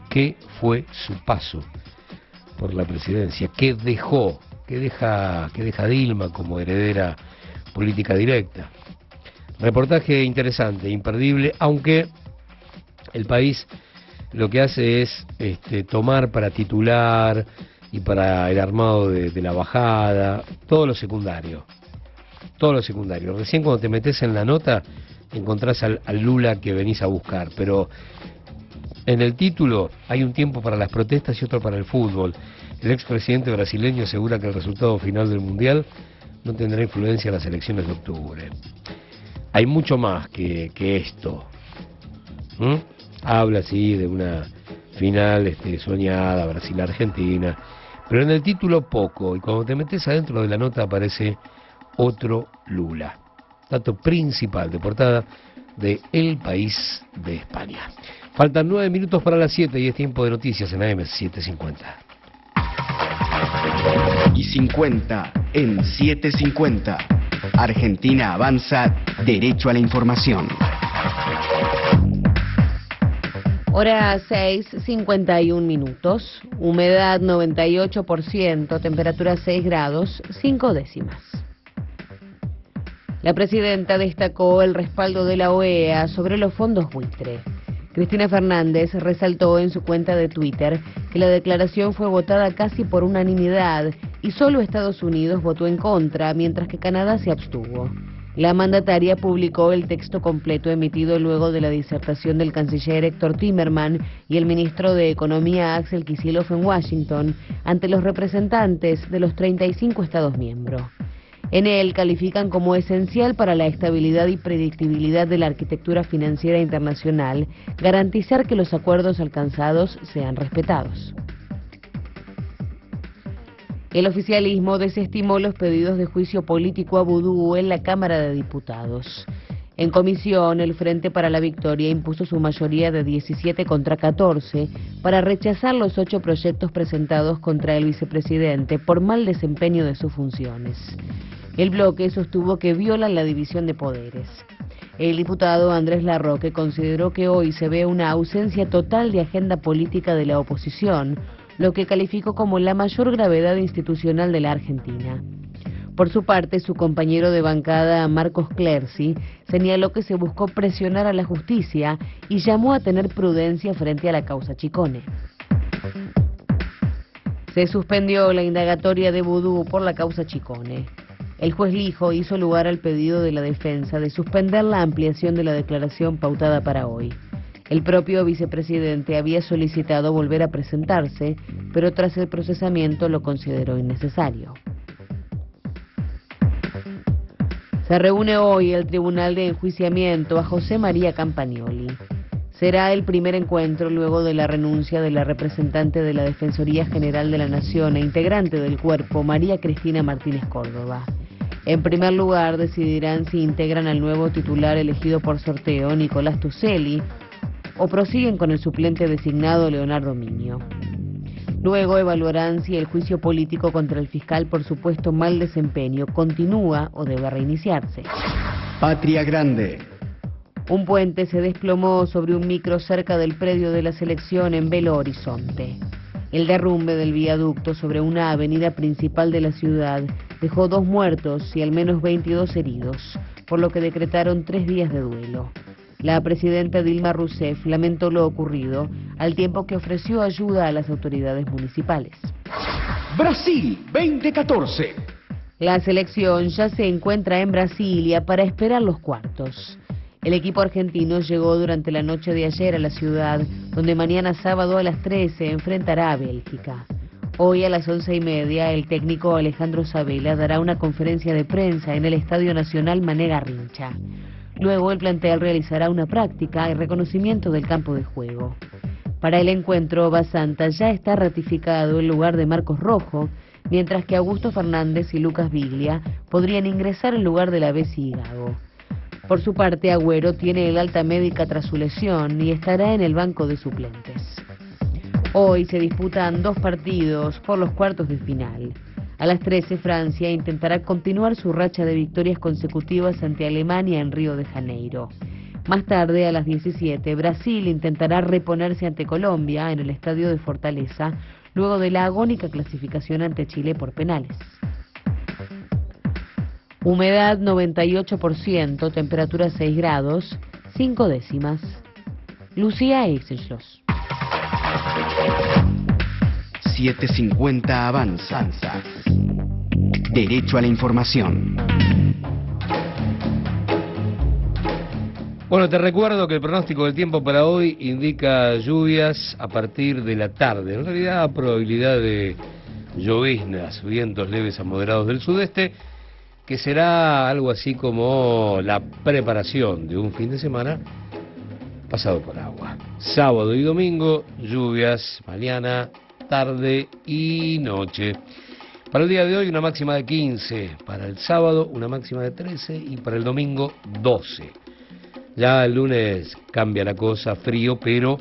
qué fue su paso por la presidencia, qué dejó, qué deja, qué deja Dilma como heredera política directa. Reportaje interesante, imperdible, aunque el país lo que hace es este, tomar para titular y para el armado de, de la bajada, todo lo secundario. Todo lo secundario. Recién cuando te metes en la nota encontrás al, al Lula que venís a buscar, pero en el título hay un tiempo para las protestas y otro para el fútbol. El expresidente brasileño asegura que el resultado final del Mundial no tendrá influencia en las elecciones de octubre. Hay mucho más que, esto. ¿Mm? Habla, sí, de una final este, soñada, Brasil-Argentina, pero en el título poco, y cuando te metes adentro de la nota aparece otro Lula. Dato principal de portada de El País de España. Faltan nueve minutos para las 7 y es tiempo de noticias en AM 750. Y 50 en 750. Argentina avanza derecho a la información. Hora 6, 51 minutos, humedad 98%, temperatura 6 grados, 5 décimas. La presidenta destacó el respaldo de la OEA sobre los fondos buitre. Cristina Fernández resaltó en su cuenta de Twitter que la declaración fue votada casi por unanimidad y solo Estados Unidos votó en contra, mientras que Canadá se abstuvo. La mandataria publicó el texto completo emitido luego de la disertación del canciller Héctor Timerman y el ministro de Economía Axel Kicillof en Washington ante los representantes de los 35 Estados miembros. En él califican como esencial para la estabilidad y predictibilidad de la arquitectura financiera internacional garantizar que los acuerdos alcanzados sean respetados. El oficialismo desestimó los pedidos de juicio político a Vudú en la Cámara de Diputados. En comisión, el Frente para la Victoria impuso su mayoría de 17 contra 14 para rechazar los ocho proyectos presentados contra el vicepresidente por mal desempeño de sus funciones. El bloque sostuvo que violan la división de poderes. El diputado Andrés Larroque consideró que hoy se ve una ausencia total de agenda política de la oposición, lo que calificó como la mayor gravedad institucional de la Argentina. Por su parte, su compañero de bancada, Marcos Clerci, señaló que se buscó presionar a la justicia y llamó a tener prudencia frente a la causa Chicone. Se suspendió la indagatoria de Vudú por la causa Chicone. El juez Lijo hizo lugar al pedido de la defensa de suspender la ampliación de la declaración pautada para hoy. El propio vicepresidente había solicitado volver a presentarse, pero tras el procesamiento lo consideró innecesario. Se reúne hoy el Tribunal de Enjuiciamiento a José María Campagnoli. Será el primer encuentro luego de la renuncia de la representante de la Defensoría General de la Nación e integrante del cuerpo, María Cristina Martínez Córdoba. En primer lugar, decidirán si integran al nuevo titular elegido por sorteo, Nicolás Tucelli, o prosiguen con el suplente designado Leonardo Miño. Luego evaluarán si el juicio político contra el fiscal por supuesto mal desempeño continúa o debe reiniciarse. Patria Grande. Un puente se desplomó sobre un micro cerca del predio de la selección en Belo Horizonte. El derrumbe del viaducto sobre una avenida principal de la ciudad dejó dos muertos y al menos 22 heridos, por lo que decretaron tres días de duelo. La presidenta Dilma Rousseff lamentó lo ocurrido, al tiempo que ofreció ayuda a las autoridades municipales. Brasil 2014. La selección ya se encuentra en Brasilia para esperar los cuartos. El equipo argentino llegó durante la noche de ayer a la ciudad, donde mañana sábado a las 13 enfrentará a Bélgica. Hoy a las once y media, el técnico Alejandro Sabela dará una conferencia de prensa en el Estadio Nacional Mané Garrincha. Luego el plantel realizará una práctica y reconocimiento del campo de juego. Para el encuentro, Basanta ya está ratificado el lugar de Marcos Rojo, mientras que Augusto Fernández y Lucas Viglia podrían ingresar en lugar de la y Gago. Por su parte, Agüero tiene el alta médica tras su lesión y estará en el banco de suplentes. Hoy se disputan dos partidos por los cuartos de final. A las 13 Francia intentará continuar su racha de victorias consecutivas ante Alemania en Río de Janeiro. Más tarde, a las 17, Brasil intentará reponerse ante Colombia en el estadio de Fortaleza, luego de la agónica clasificación ante Chile por penales. Humedad 98%, temperatura 6 grados, 5 décimas. Lucía Eisenschloss. 750 Avanza. Derecho a la información. Bueno, te recuerdo que el pronóstico del tiempo para hoy indica lluvias a partir de la tarde. En realidad, probabilidad de lloviznas, vientos leves a moderados del sudeste, que será algo así como la preparación de un fin de semana pasado por agua. Sábado y domingo, lluvias, mañana, tarde y noche. Para el día de hoy una máxima de 15, para el sábado una máxima de 13 y para el domingo 12. Ya el lunes cambia la cosa, frío, pero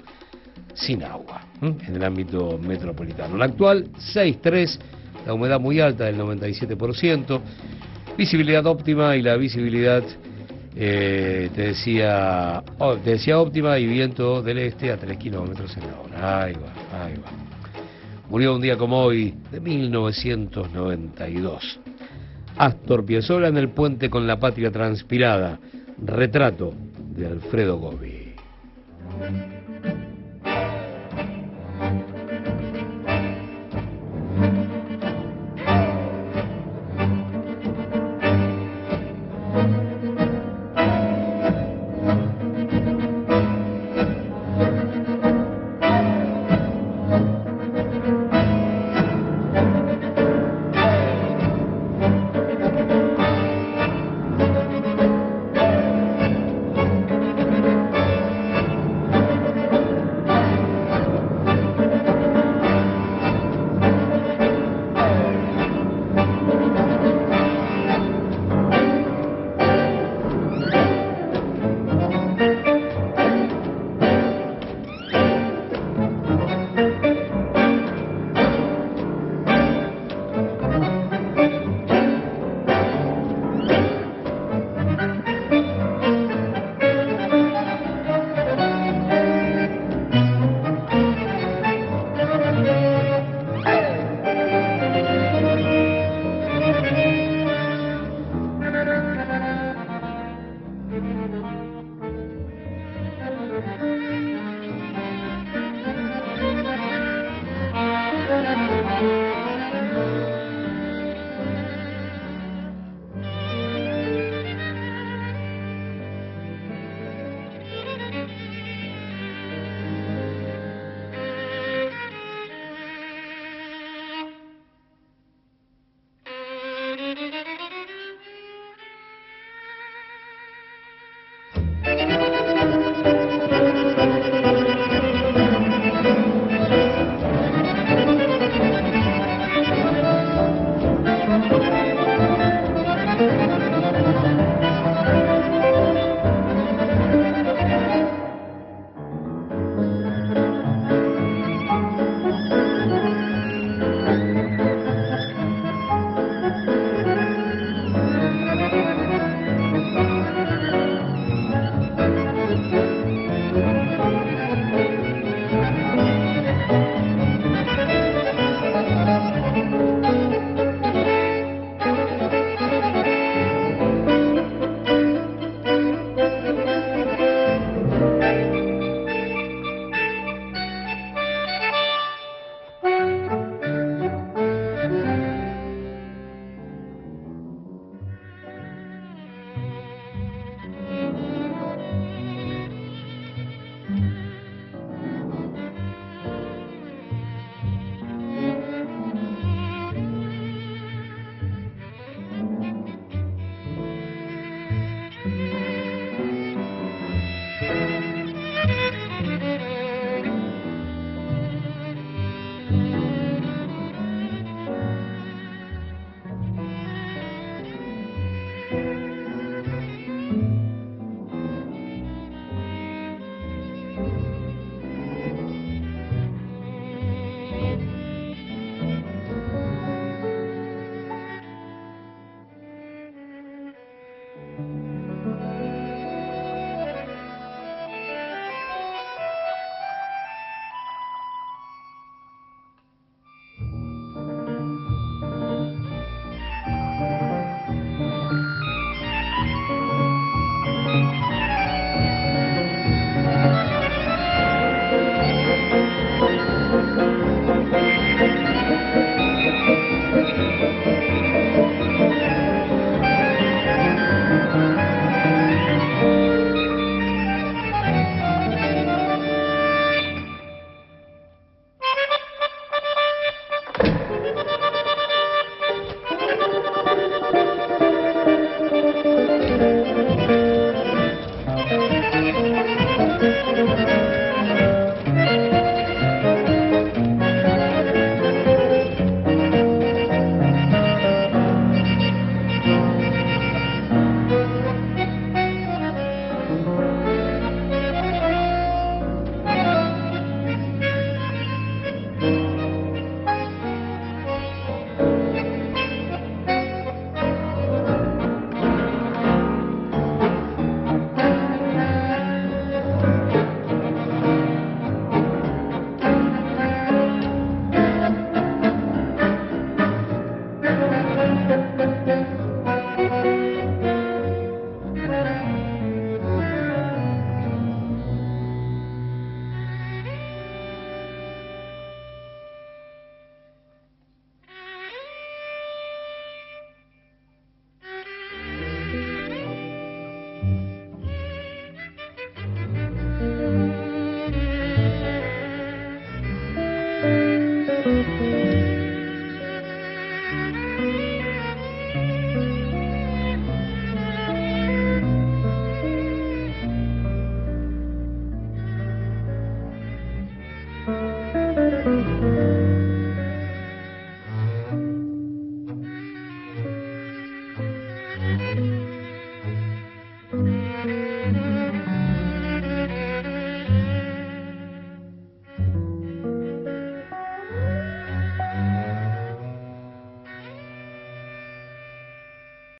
sin agua en el ámbito metropolitano. La actual 6.3, la humedad muy alta del 97%, visibilidad óptima y la visibilidad, eh, te, decía, oh, te decía óptima y viento del este a 3 kilómetros en la hora. Ahí va, ahí va. Murió un día como hoy, de 1992. Astor Piazzolla en el puente con la patria transpirada. Retrato de Alfredo Gobi.